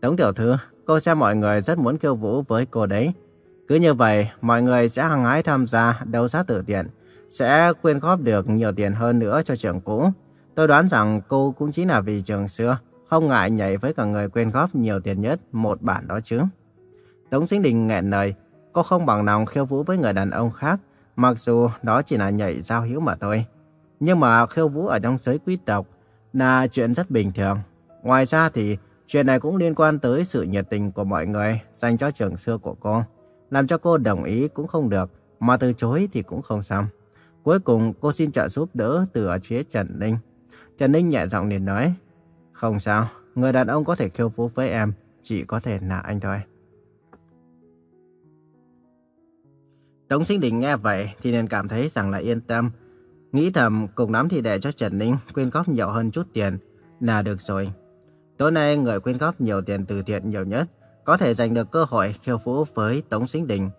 Tống Tiểu Thư, cô xem mọi người rất muốn khiêu vũ với cô đấy. Cứ như vậy, mọi người sẽ hăng hái tham gia đấu giá từ thiện, sẽ quyên góp được nhiều tiền hơn nữa cho trường cũ. Tôi đoán rằng cô cũng chính là vì trường xưa, không ngại nhảy với cả người quyên góp nhiều tiền nhất một bản đó chứ. Tống Sinh Đình nghẹn lời, cô không bằng lòng khiêu vũ với người đàn ông khác, mặc dù đó chỉ là nhảy giao hữu mà thôi. Nhưng mà khiêu vũ ở trong giới quý tộc là chuyện rất bình thường. Ngoài ra thì chuyện này cũng liên quan tới sự nhiệt tình của mọi người dành cho trường xưa của cô. Làm cho cô đồng ý cũng không được, mà từ chối thì cũng không xong. Cuối cùng cô xin trợ giúp đỡ từ ở phía Trần Ninh. Trần Ninh nhẹ giọng liền nói, không sao, người đàn ông có thể khiêu vũ với em, chỉ có thể là anh thôi. Tống Sinh Đình nghe vậy thì nên cảm thấy rằng là yên tâm. Nghĩ thầm cùng lắm thì để cho Trần Ninh quyên góp nhiều hơn chút tiền là được rồi. Tối nay người quyên góp nhiều tiền từ thiện nhiều nhất có thể giành được cơ hội khiêu vũ với Tống Sinh Đình.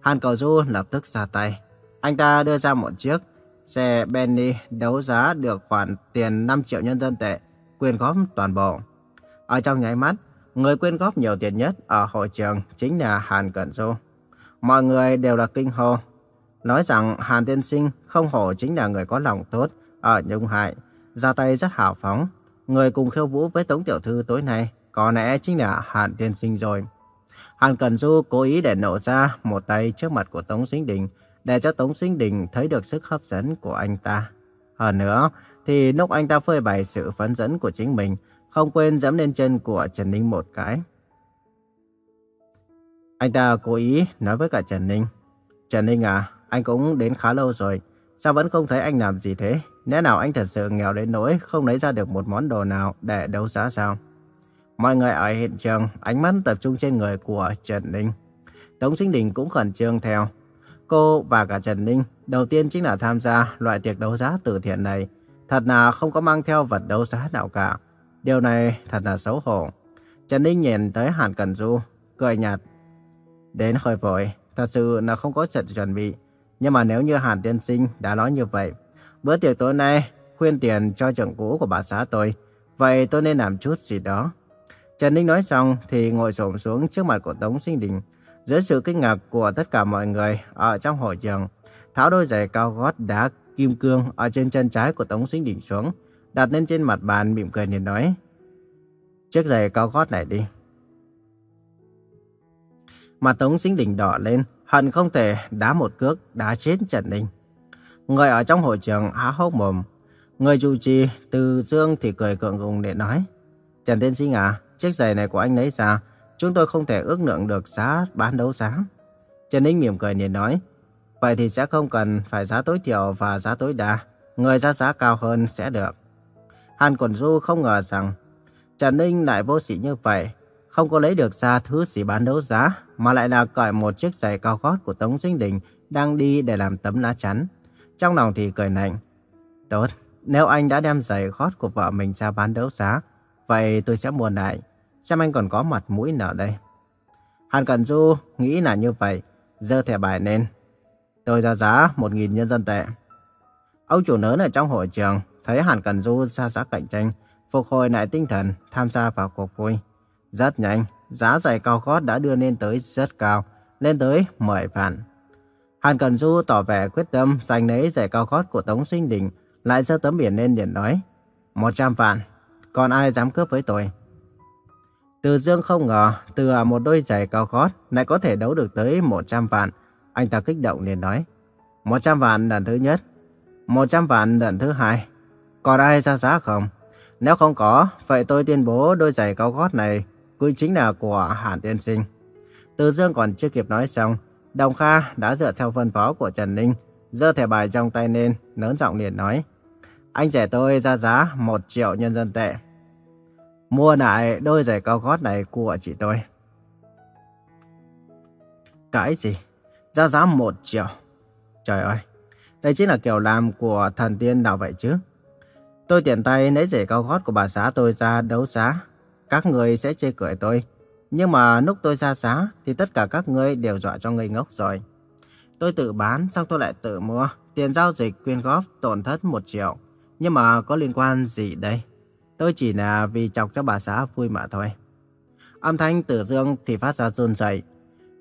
Hàn Cầu Du lập tức ra tay. Anh ta đưa ra một chiếc xe Bentley đấu giá được khoản tiền 5 triệu nhân dân tệ, quyên góp toàn bộ. Ở trong nháy mắt, người quyên góp nhiều tiền nhất ở hội trường chính là Hàn Cẩn Du. Mọi người đều là kinh hô, nói rằng Hàn Tiên Sinh không hổ chính là người có lòng tốt ở Nhung Hải, ra tay rất hào phóng. Người cùng khiêu vũ với Tống Tiểu Thư tối nay có lẽ chính là Hàn Tiên Sinh rồi. Hàn Cẩn Du cố ý để nổ ra một tay trước mặt của Tống Sinh Đình để cho Tống Sinh Đình thấy được sức hấp dẫn của anh ta. Hơn nữa, thì lúc anh ta phơi bày sự phấn dẫn của chính mình, không quên dẫm lên chân của Trần Ninh một cái. Anh ta cố ý nói với cả Trần Ninh. Trần Ninh à, anh cũng đến khá lâu rồi. Sao vẫn không thấy anh làm gì thế? Lẽ nào anh thật sự nghèo đến nỗi không lấy ra được một món đồ nào để đấu giá sao? Mọi người ở hiện trường ánh mắt tập trung trên người của Trần Ninh. Tống Sinh Đình cũng khẩn trương theo. Cô và cả Trần Ninh đầu tiên chính là tham gia loại tiệc đấu giá từ thiện này. Thật là không có mang theo vật đấu giá nào cả. Điều này thật là xấu hổ. Trần Ninh nhìn tới Hàn Cần Du, cười nhạt. Đến hơi vội, thật sự là không có sự chuẩn bị. Nhưng mà nếu như Hàn Tiên Sinh đã nói như vậy, bữa tiệc tối nay khuyên tiền cho trưởng cũ của bà xã tôi, vậy tôi nên làm chút gì đó. Trần Ninh nói xong thì ngồi xổm xuống trước mặt của Tống Sinh Đình. Dưới sự kinh ngạc của tất cả mọi người ở trong hội trường, tháo đôi giày cao gót đá kim cương ở trên chân trái của Tống Sinh Đình xuống, đặt lên trên mặt bàn mỉm cười liền nói. Chiếc giày cao gót này đi. Mặt Tống Sinh Đình đỏ lên, hận không thể đá một cước đá chết Trần Ninh. Người ở trong hội trường há hốc mồm. Người chủ trì từ dương thì cười cượng cùng để nói. Trần Tiên Sinh à, chiếc giày này của anh lấy ra, chúng tôi không thể ước lượng được giá bán đấu giá. Trần Ninh mỉm cười liền nói. Vậy thì sẽ không cần phải giá tối thiểu và giá tối đa. Người ra giá cao hơn sẽ được. Hàn Quẩn Du không ngờ rằng Trần Ninh lại vô sĩ như vậy. Không có lấy được ra thứ gì bán đấu giá mà lại là cởi một chiếc giày cao gót của Tống Sinh Đình đang đi để làm tấm lá chắn. Trong lòng thì cười nạnh. Tốt, nếu anh đã đem giày gót của vợ mình ra bán đấu giá, vậy tôi sẽ mua lại. Xem anh còn có mặt mũi nào đây. Hàn Cẩn Du nghĩ là như vậy, giơ thẻ bài lên. Tôi ra giá 1.000 nhân dân tệ. Ông chủ lớn ở trong hội trường thấy Hàn Cần Du ra giá cạnh tranh, phục hồi lại tinh thần, tham gia vào cuộc vui. Rất nhanh, giá giày cao gót đã đưa lên tới rất cao, lên tới 10 vạn. Hàn Cần Du tỏ vẻ quyết tâm giành lấy giày cao gót của Tống Sinh Đình, lại giơ tấm biển lên điện nói, 100 vạn, còn ai dám cướp với tôi? Từ Dương không ngờ, từ một đôi giày cao gót lại có thể đấu được tới 100 vạn. Anh ta kích động liền nói, 100 vạn lần thứ nhất, 100 vạn lần thứ hai, còn ai ra giá không? Nếu không có, vậy tôi tuyên bố đôi giày cao gót này cũng chính là của Hàn Tiên Sinh. Từ Dương còn chưa kịp nói xong, Đồng Kha đã dựa theo phân phó của Trần Ninh, giơ thẻ bài trong tay lên, lớn giọng liền nói. Anh trẻ tôi ra giá 1 triệu nhân dân tệ. Mua lại đôi giày cao gót này của chị tôi. Cái gì? Ra giá 1 triệu? Trời ơi, đây chính là kiểu làm của thần tiên nào vậy chứ? Tôi tiện tay lấy giày cao gót của bà xã tôi ra đấu giá. Các người sẽ chê cười tôi. Nhưng mà lúc tôi ra giá thì tất cả các người đều dọa cho ngây ngốc rồi. Tôi tự bán xong tôi lại tự mua. Tiền giao dịch quyên góp tổn thất 1 triệu. Nhưng mà có liên quan gì đây? Tôi chỉ là vì chọc cho bà xã vui mà thôi. Âm thanh tử dương thì phát ra run rẩy.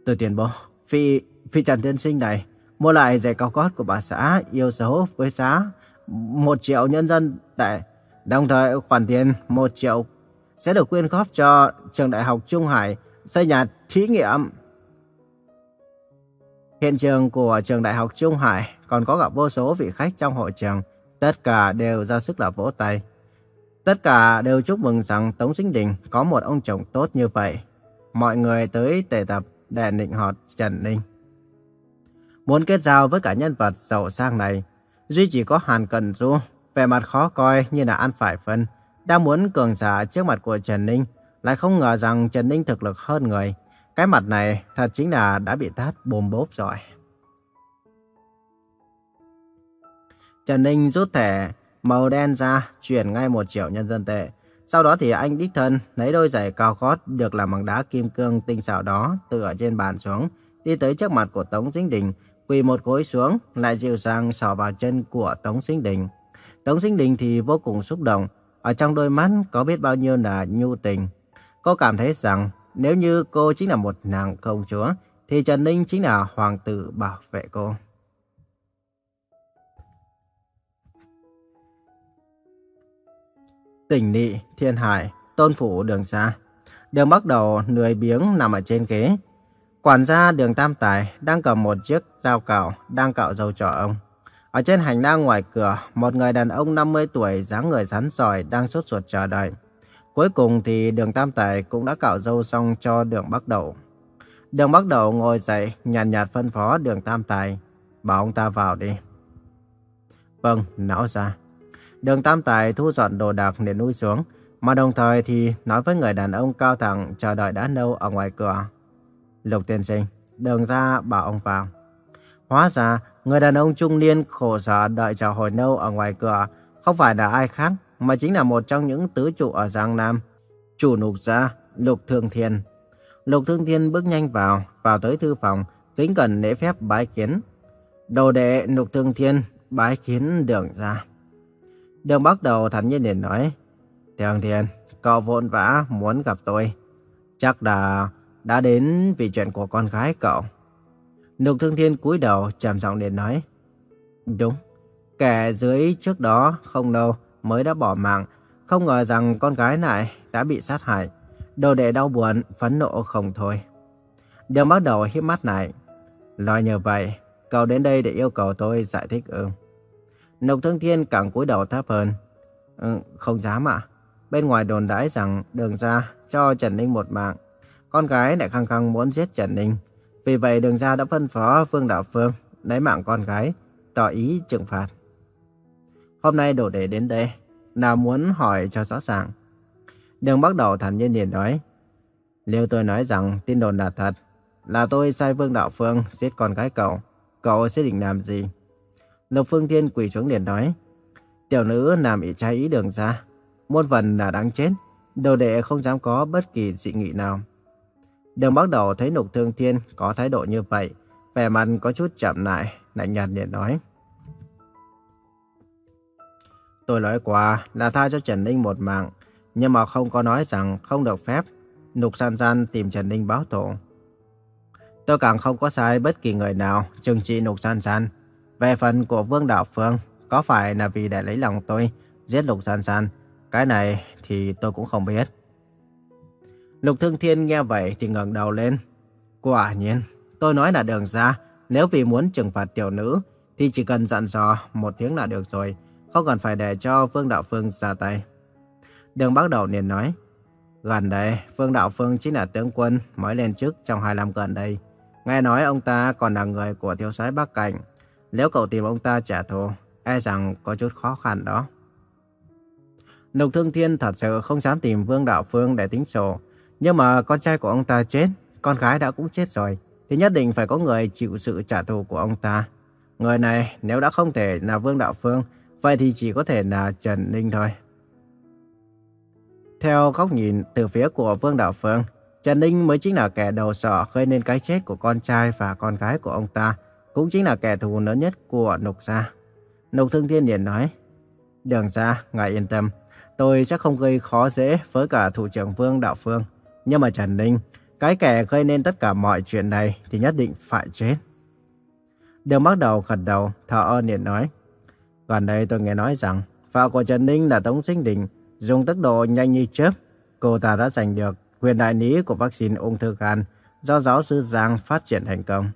Từ tiền bố, phi, phi Trần Tiên Sinh này, mua lại giày cao gót của bà xã, yêu dấu với giá 1 triệu nhân dân tệ. Đồng thời, khoản tiền 1 triệu sẽ được quyên góp cho trường đại học Trung Hải xây nhà thí nghiệm. Hiện trường của trường đại học Trung Hải còn có gặp vô số vị khách trong hội trường. Tất cả đều ra sức là vỗ tay. Tất cả đều chúc mừng rằng Tống Sinh Đình có một ông chồng tốt như vậy. Mọi người tới tề tập để nịnh họt Trần Ninh. Muốn kết giao với cả nhân vật giàu sang này, duy chỉ có Hàn Cần Du, vẻ mặt khó coi như là ăn phải phân, đang muốn cường giả trước mặt của Trần Ninh, lại không ngờ rằng Trần Ninh thực lực hơn người. Cái mặt này thật chính là đã bị tát bồm bốp rồi. Trần Ninh rút thẻ màu đen ra, chuyển ngay một triệu nhân dân tệ. Sau đó thì anh đích thân lấy đôi giày cao gót được làm bằng đá kim cương tinh xảo đó từ ở trên bàn xuống, đi tới trước mặt của Tống Dính Đình, quỳ một gối xuống, lại dịu dàng sò vào chân của Tống sinh Đình. Tống sinh Đình thì vô cùng xúc động, ở trong đôi mắt có biết bao nhiêu là nhu tình. Cô cảm thấy rằng nếu như cô chính là một nàng công chúa, thì Trần Ninh chính là hoàng tử bảo vệ cô. Tỉnh Nị, Thiên Hải, Tôn Phủ, Đường Sa Đường bắt đầu lười biếng nằm ở trên ghế. Quản gia đường Tam Tài đang cầm một chiếc dao cạo, đang cạo râu cho ông. Ở trên hành lang ngoài cửa, một người đàn ông 50 tuổi dáng người rắn sỏi đang sốt ruột chờ đợi. Cuối cùng thì đường Tam Tài cũng đã cạo râu xong cho đường Bắc Đầu. Đường Bắc Đầu ngồi dậy, nhàn nhạt, nhạt phân phó đường Tam Tài, bảo ông ta vào đi. Vâng, não ra. Đường Tam Tài thu dọn đồ đạc để nuôi xuống, mà đồng thời thì nói với người đàn ông cao thẳng chờ đợi đã lâu ở ngoài cửa. Lục tiên sinh, đường ra bảo ông vào. Hóa ra, người đàn ông trung niên khổ sở đợi chờ hồi lâu ở ngoài cửa không phải là ai khác, mà chính là một trong những tứ trụ ở Giang Nam. Chủ nục gia, Lục Thương Thiên. Lục Thương Thiên bước nhanh vào, vào tới thư phòng, kính cẩn lễ phép bái kiến. Đồ đệ Lục Thương Thiên bái kiến đường ra. Đường bắt đầu thản nhiên liền nói, Thương Thiên, cậu vội vã muốn gặp tôi. Chắc là đã đến vì chuyện của con gái cậu. Lục Thương Thiên cúi đầu trầm giọng để nói. Đúng, kẻ dưới trước đó không lâu mới đã bỏ mạng, không ngờ rằng con gái này đã bị sát hại. Đồ đệ đau buồn, phẫn nộ không thôi. Đường bắt đầu hiếp mắt lại. Nói như vậy, cậu đến đây để yêu cầu tôi giải thích ư. Lục Thương Thiên càng cúi đầu thấp hơn. Ừ, không dám ạ. Bên ngoài đồn đãi rằng đường ra cho Trần Ninh một mạng. Con gái lại khăng khăng muốn giết Trần Ninh. Vì vậy đường gia đã phân phó Vương Đạo Phương lấy mạng con gái, tỏ ý trừng phạt. Hôm nay đổ để đến đây, nào muốn hỏi cho rõ ràng. Đường bắt đầu thản nhiên liền nói. Nếu tôi nói rằng tin đồn là thật, là tôi sai Vương Đạo Phương giết con gái cậu, cậu sẽ định làm gì? Lục Phương Thiên quỳ xuống liền nói. Tiểu nữ làm ý trái ý đường ra, muôn phần là đáng chết, đồ đệ không dám có bất kỳ dị nghị nào. Đường bắt đầu thấy Lục Thương Thiên có thái độ như vậy, vẻ mặt có chút chậm lại, lạnh nhạt liền nói. Tôi nói qua là tha cho Trần Ninh một mạng, nhưng mà không có nói rằng không được phép Lục San San tìm Trần Ninh báo thù. Tôi càng không có sai bất kỳ người nào trừng trị Lục San San. Về phần của Vương Đạo Phương, có phải là vì để lấy lòng tôi giết Lục San San, cái này thì tôi cũng không biết. Lục Thương Thiên nghe vậy thì ngẩng đầu lên. Quả nhiên, tôi nói là đường ra, nếu vì muốn trừng phạt tiểu nữ, thì chỉ cần dặn dò một tiếng là được rồi, không cần phải để cho Vương Đạo Phương ra tay. Đường Bắc Đầu liền nói, gần đây Vương Đạo Phương chính là tướng quân mới lên chức trong hai năm gần đây. Nghe nói ông ta còn là người của thiếu soái Bắc Cảnh. Nếu cậu tìm ông ta trả thù, e rằng có chút khó khăn đó. Lục Thương Thiên thật sự không dám tìm Vương Đạo Phương để tính sổ. Nhưng mà con trai của ông ta chết, con gái đã cũng chết rồi, thì nhất định phải có người chịu sự trả thù của ông ta. Người này nếu đã không thể là Vương Đạo Phương, vậy thì chỉ có thể là Trần Ninh thôi. Theo góc nhìn từ phía của Vương Đạo Phương, Trần Ninh mới chính là kẻ đầu sỏ gây nên cái chết của con trai và con gái của ông ta, cũng chính là kẻ thù lớn nhất của Nục Gia. Nục Thương Thiên liền nói, Đường ra, ngài yên tâm, tôi sẽ không gây khó dễ với cả thủ trưởng Vương Đạo Phương. Nhưng mà Trần Ninh, cái kẻ gây nên tất cả mọi chuyện này thì nhất định phải chết. Đường bắt đầu gật đầu, thở ơn điện nói. Gần đây tôi nghe nói rằng, vợ của Trần Ninh là Tống Sinh Đình, dùng tốc độ nhanh như chớp. Cô ta đã giành được quyền đại lý của vaccine ung thư gan do giáo sư Giang phát triển thành công.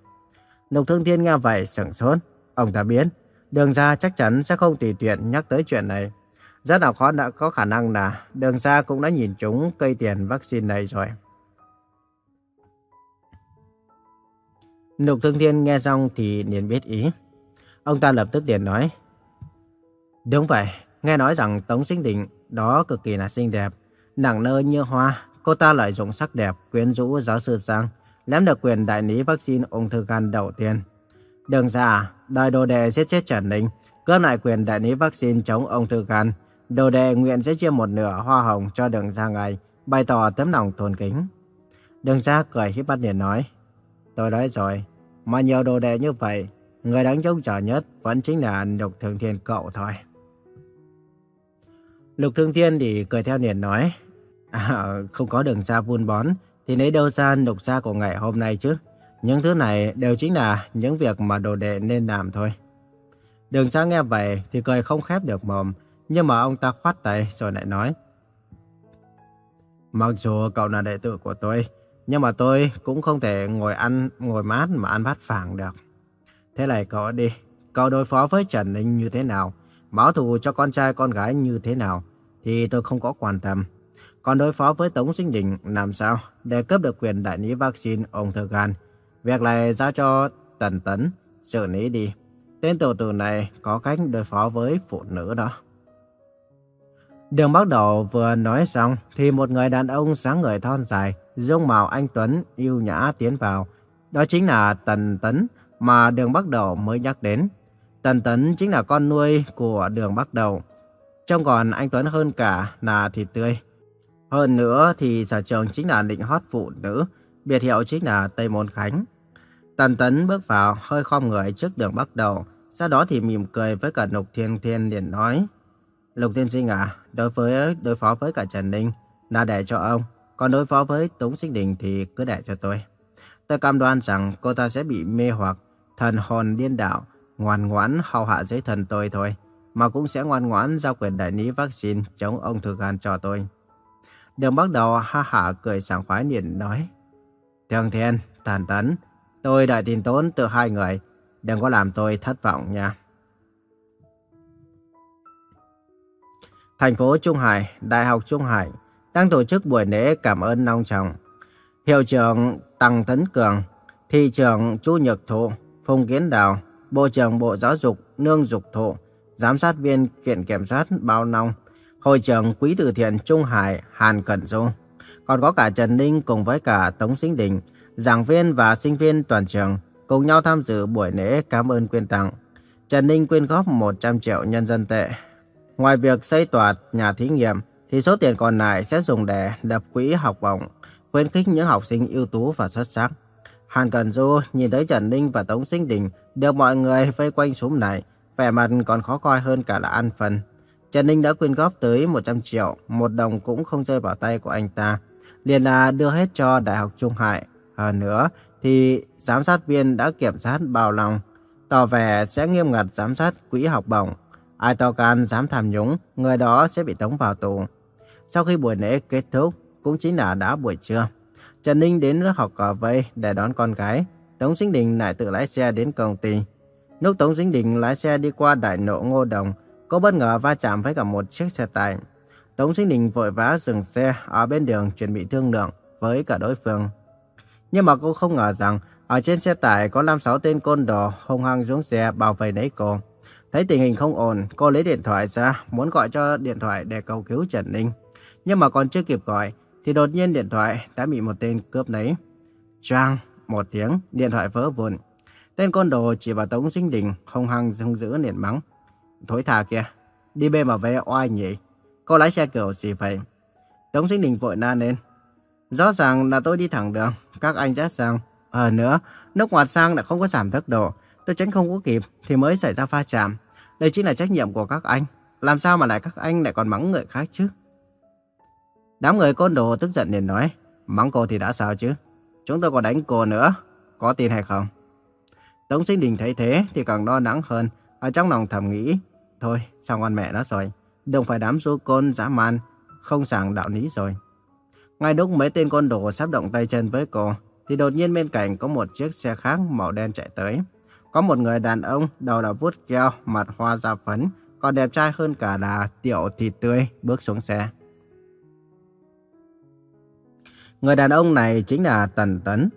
Lục Thương Thiên nghe vậy sửng sốt. Ông ta biết, đường ra chắc chắn sẽ không tùy tiện nhắc tới chuyện này. Rất là khó đã có khả năng là đường xa cũng đã nhìn chúng cây tiền vaccine này rồi. Lục Thương Thiên nghe xong thì liền biết ý. Ông ta lập tức liền nói. Đúng vậy, nghe nói rằng Tống Sinh Đình đó cực kỳ là xinh đẹp. Nặng nơ như hoa, cô ta lợi dụng sắc đẹp quyến rũ giáo sư Giang, lém được quyền đại lý vaccine ung thư gan đầu tiên. Đường ra, à, đòi đồ đệ giết chết Trần Ninh, cướp lại quyền đại lý vaccine chống ung thư gan. Đồ đệ nguyện sẽ chia một nửa hoa hồng cho đường ra ngài, bày tỏ tấm lòng tôn kính. Đường ra cười híp mắt liền nói, tôi nói rồi, mà nhiều đồ đệ như vậy, người đáng trông chờ nhất vẫn chính là Lục Thường Thiên cậu thôi. Lục Thường Thiên thì cười theo liền nói, à, không có đường ra vun bón, thì lấy đâu ra lục gia của ngày hôm nay chứ? Những thứ này đều chính là những việc mà đồ đệ nên làm thôi. Đường gia nghe vậy thì cười không khép được mồm, nhưng mà ông ta khoát tay rồi lại nói. Mặc dù cậu là đệ tử của tôi, nhưng mà tôi cũng không thể ngồi ăn, ngồi mát mà ăn bát phẳng được. Thế này cậu đi, cậu đối phó với Trần Ninh như thế nào? báo thù cho con trai con gái như thế nào thì tôi không có quan tâm. Còn đối phó với Tống Sinh Đình làm sao để cướp được quyền đại lý vaccine ung thư gan. Việc này giao cho Tần Tấn xử lý đi. Tên tiểu tử này có cách đối phó với phụ nữ đó. Đường bắt đầu vừa nói xong thì một người đàn ông sáng người thon dài, dung mạo anh Tuấn, yêu nhã tiến vào. Đó chính là Tần Tấn mà đường bắt đầu mới nhắc đến. Tần Tấn chính là con nuôi của đường Bắc Đầu. Trong còn anh Tuấn hơn cả là thịt tươi. Hơn nữa thì sở trường chính là định hót phụ nữ, biệt hiệu chính là Tây Môn Khánh. Tần Tấn bước vào hơi khom người trước đường Bắc Đầu, sau đó thì mỉm cười với cả Nục Thiên Thiên liền nói. Lục Thiên Sinh à, đối với đối phó với cả Trần Ninh là để cho ông, còn đối phó với Tống Sinh Đình thì cứ để cho tôi. Tôi cam đoan rằng cô ta sẽ bị mê hoặc, thần hồn điên đảo, ngoan ngoãn hầu hạ dưới thần tôi thôi, mà cũng sẽ ngoan ngoãn giao quyền đại lý vaccine chống ung thư gan cho tôi. Đường bắt đầu ha hả cười sảng khoái nhìn nói. Thường Thiên, Tàn Tấn, tôi đại tin tốn từ hai người, đừng có làm tôi thất vọng nha. Thành phố Trung Hải, Đại học Trung Hải đang tổ chức buổi lễ cảm ơn long trọng. Hiệu trưởng Tăng Tấn Cường, thị trưởng Chu Nhật Thụ, Phùng Kiến Đào, Bộ trưởng Bộ Giáo dục Nương Dục Thụ, Giám sát viên Kiện Kiểm soát Bao Nông, Hội trưởng Quỹ từ thiện Trung Hải Hàn Cẩn Du. Còn có cả Trần Ninh cùng với cả Tống Sinh Đình, giảng viên và sinh viên toàn trường cùng nhau tham dự buổi lễ cảm ơn quyên tặng. Trần Ninh quyên góp 100 triệu nhân dân tệ. Ngoài việc xây tòa nhà thí nghiệm, thì số tiền còn lại sẽ dùng để lập quỹ học bổng, khuyến khích những học sinh ưu tú và xuất sắc. Hàn Cần Du nhìn thấy Trần Ninh và Tống Sinh Đình được mọi người vây quanh súng này, vẻ mặt còn khó coi hơn cả là ăn phần. Trần Ninh đã quyên góp tới 100 triệu, một đồng cũng không rơi vào tay của anh ta. Liền là đưa hết cho Đại học Trung Hải. Hơn nữa thì giám sát viên đã kiểm soát bao lòng, tỏ vẻ sẽ nghiêm ngặt giám sát quỹ học bổng. Ai to gan dám tham nhũng, người đó sẽ bị tống vào tù. Sau khi buổi lễ kết thúc, cũng chính là đã buổi trưa. Trần Ninh đến lớp học cỏ vây để đón con gái. Tống Dính Đình lại tự lái xe đến công ty. Lúc Tống Dính Đình lái xe đi qua đại nộ Ngô Đồng, có bất ngờ va chạm với cả một chiếc xe tải. Tống Dính Đình vội vã dừng xe ở bên đường chuẩn bị thương lượng với cả đối phương. Nhưng mà cô không ngờ rằng ở trên xe tải có 5-6 tên côn đồ hung hăng xuống xe bảo vệ lấy cô. Thấy tình hình không ổn, cô lấy điện thoại ra, muốn gọi cho điện thoại để cầu cứu Trần Ninh. Nhưng mà còn chưa kịp gọi, thì đột nhiên điện thoại đã bị một tên cướp lấy. Choang, một tiếng, điện thoại vỡ vụn. Tên con đồ chỉ vào Tống Sinh Đình, hung hăng hung dữ liền mắng. Thối thà kìa, đi bê mà về oai nhỉ? Cô lái xe kiểu gì vậy? Tống Sinh Đình vội na lên. Rõ ràng là tôi đi thẳng đường, các anh dắt sang. Ờ nữa, nước ngoặt sang đã không có giảm tốc độ. Tôi tránh không có kịp thì mới xảy ra va chạm. Đây chính là trách nhiệm của các anh. Làm sao mà lại các anh lại còn mắng người khác chứ? Đám người côn đồ tức giận liền nói. Mắng cô thì đã sao chứ? Chúng tôi còn đánh cô nữa. Có tin hay không? Tống Sinh Đình thấy thế thì càng lo lắng hơn. Ở trong lòng thầm nghĩ. Thôi, sao con mẹ nó rồi? Đừng phải đám số côn dã man. Không sàng đạo lý rồi. Ngay lúc mấy tên côn đồ sắp động tay chân với cô. Thì đột nhiên bên cạnh có một chiếc xe khác màu đen chạy tới. Có một người đàn ông đầu đã vuốt keo, mặt hoa da phấn, còn đẹp trai hơn cả là tiểu thịt tươi bước xuống xe. Người đàn ông này chính là Tần Tấn.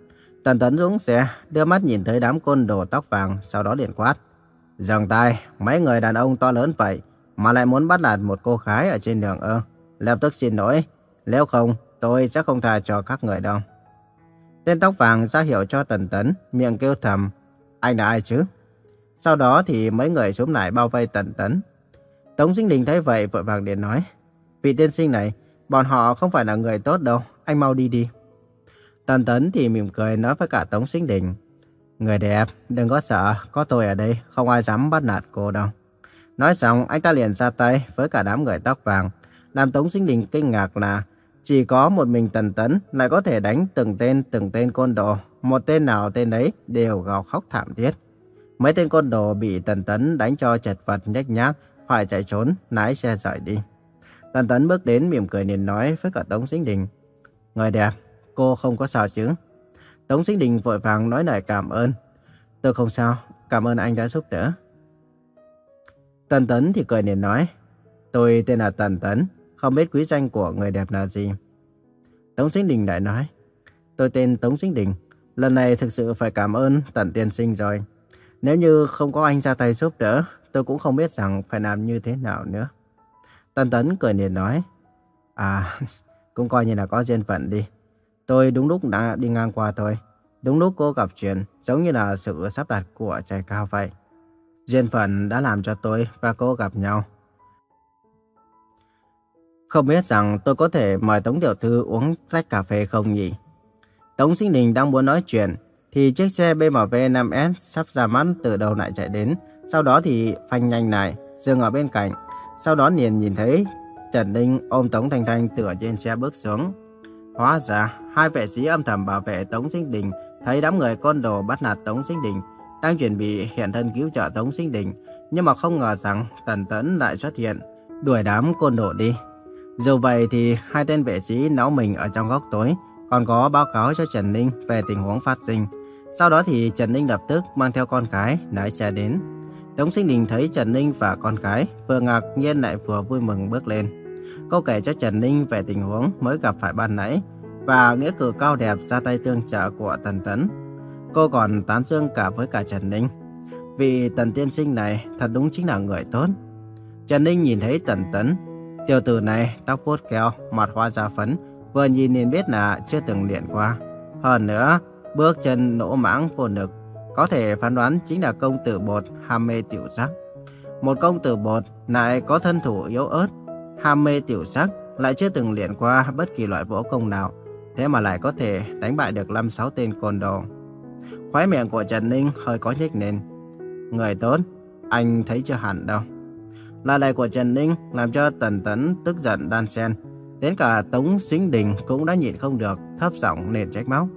Tần Tấn xuống xe, đưa mắt nhìn thấy đám côn đồ tóc vàng, sau đó liền quát. Dòng tay, mấy người đàn ông to lớn vậy, mà lại muốn bắt nạt một cô gái ở trên đường ơ. Lập tức xin lỗi, nếu không, tôi sẽ không tha cho các người đâu. Tên tóc vàng ra hiệu cho Tần Tấn, miệng kêu thầm, anh là ai chứ? Sau đó thì mấy người xuống lại bao vây Tần Tấn. Tống Sinh Đình thấy vậy vội vàng điện nói, vị tiên sinh này, bọn họ không phải là người tốt đâu, anh mau đi đi. Tần Tấn thì mỉm cười nói với cả Tống Sinh Đình, người đẹp, đừng có sợ, có tôi ở đây, không ai dám bắt nạt cô đâu. Nói xong, anh ta liền ra tay với cả đám người tóc vàng, làm Tống Sinh Đình kinh ngạc là chỉ có một mình Tần Tấn lại có thể đánh từng tên từng tên côn đồ. Một tên nào tên đấy đều gào khóc thảm thiết. Mấy tên côn đồ bị Tần Tấn đánh cho chật vật nhách nhác, phải chạy trốn, lái xe rời đi. Tần Tấn bước đến mỉm cười nhìn nói với cả Tống Sinh Đình. Người đẹp, cô không có sao chứ? Tống Sinh Đình vội vàng nói lời cảm ơn. Tôi không sao, cảm ơn anh đã giúp đỡ. Tần Tấn thì cười nhìn nói. Tôi tên là Tần Tấn, không biết quý danh của người đẹp là gì. Tống Sinh Đình lại nói, tôi tên Tống Sinh Đình, lần này thực sự phải cảm ơn Tần Tiên Sinh rồi. Nếu như không có anh ra tay giúp đỡ, tôi cũng không biết rằng phải làm như thế nào nữa. Tần Tấn cười liền nói, à, cũng coi như là có duyên phận đi. Tôi đúng lúc đã đi ngang qua thôi. Đúng lúc cô gặp chuyện, giống như là sự sắp đặt của trời cao vậy. Duyên phận đã làm cho tôi và cô gặp nhau. Không biết rằng tôi có thể mời Tống Tiểu Thư uống tách cà phê không nhỉ? Tống Sinh Đình đang muốn nói chuyện, thì chiếc xe BMW 5S sắp ra mắt từ đầu lại chạy đến. Sau đó thì phanh nhanh lại, dừng ở bên cạnh. Sau đó liền nhìn thấy Trần Ninh ôm Tống Thanh Thanh từ trên xe bước xuống. Hóa ra, hai vệ sĩ âm thầm bảo vệ Tống Sinh Đình thấy đám người con đồ bắt nạt Tống Sinh Đình, đang chuẩn bị hiện thân cứu trợ Tống Sinh Đình. Nhưng mà không ngờ rằng Tần Tấn lại xuất hiện, đuổi đám côn đồ đi. Dù vậy thì hai tên vệ sĩ náo mình ở trong góc tối, còn có báo cáo cho Trần Ninh về tình huống phát sinh. Sau đó thì Trần Ninh lập tức mang theo con gái lái xe đến. Tống Sinh Đình thấy Trần Ninh và con gái vừa ngạc nhiên lại vừa vui mừng bước lên. Cô kể cho Trần Ninh về tình huống mới gặp phải ban nãy và nghĩa cử cao đẹp ra tay tương trợ của Tần Tấn. Cô còn tán dương cả với cả Trần Ninh. Vì Tần Tiên Sinh này thật đúng chính là người tốt. Trần Ninh nhìn thấy Tần Tấn Tiểu tử này tóc vuốt keo, mặt hoa da phấn, vừa nhìn liền biết là chưa từng luyện qua. Hơn nữa, bước chân nỗ mãng vô lực, có thể phán đoán chính là công tử bột ham mê tiểu sắc. Một công tử bột lại có thân thủ yếu ớt, ham mê tiểu sắc, lại chưa từng luyện qua bất kỳ loại võ công nào, thế mà lại có thể đánh bại được 5-6 tên côn đồ. Khóe miệng của Trần Ninh hơi có nhếch lên. Người tốt, anh thấy chưa hẳn đâu. Lời này của Trần Ninh làm cho Tần Tấn tức giận đan sen Đến cả Tống Xính Đình cũng đã nhịn không được, thấp giọng nền trách máu.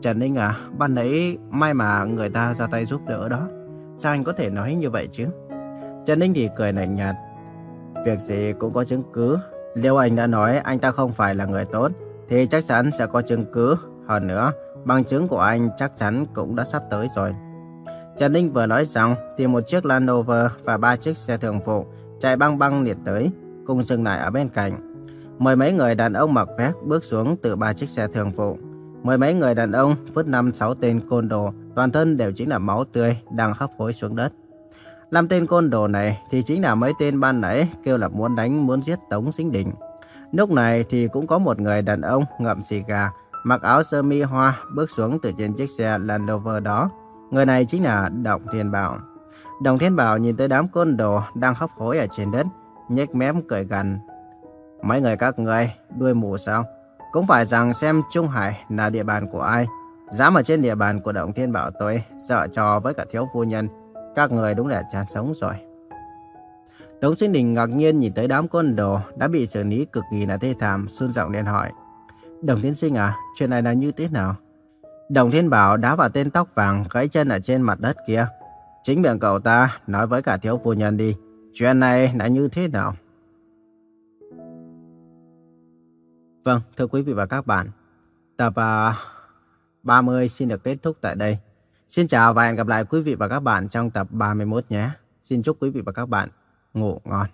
Trần Ninh à, ban nãy may mà người ta ra tay giúp đỡ đó. Sao anh có thể nói như vậy chứ? Trần Ninh thì cười lạnh nhạt. Việc gì cũng có chứng cứ. Nếu anh đã nói anh ta không phải là người tốt, thì chắc chắn sẽ có chứng cứ. Hơn nữa, bằng chứng của anh chắc chắn cũng đã sắp tới rồi. Trần Ninh vừa nói xong thì một chiếc Land Rover và ba chiếc xe thường phụ chạy băng băng liệt tới. cùng dừng lại ở bên cạnh. Mười mấy người đàn ông mặc vest bước xuống từ ba chiếc xe thường vụ. Mười mấy người đàn ông vứt năm sáu tên côn đồ, toàn thân đều chính là máu tươi đang hấp hối xuống đất. Năm tên côn đồ này thì chính là mấy tên ban nãy kêu là muốn đánh muốn giết Tống Sinh Đình. Lúc này thì cũng có một người đàn ông ngậm xì gà, mặc áo sơ mi hoa bước xuống từ trên chiếc xe Land Rover đó. Người này chính là Động Thiên Bảo. Đồng Thiên Bảo nhìn tới đám côn đồ đang hấp hối ở trên đất, nhếch mép cười gằn. Mấy người các người đuôi mù sao? Cũng phải rằng xem Trung Hải là địa bàn của ai. Dám ở trên địa bàn của Động Thiên Bảo tôi, sợ trò với cả thiếu phu nhân. Các người đúng là chán sống rồi. Tống Sinh Đình ngạc nhiên nhìn tới đám côn đồ đã bị xử lý cực kỳ là thê thảm, xuân giọng lên hỏi. Đồng Thiên Sinh à, chuyện này là như thế nào? Đồng Thiên Bảo đá vào tên tóc vàng gãy chân ở trên mặt đất kia. Chính miệng cậu ta nói với cả thiếu phu nhân đi. Chuyện này là như thế nào? Vâng, thưa quý vị và các bạn. Tập à, uh, 30 xin được kết thúc tại đây. Xin chào và hẹn gặp lại quý vị và các bạn trong tập 31 nhé. Xin chúc quý vị và các bạn ngủ ngon.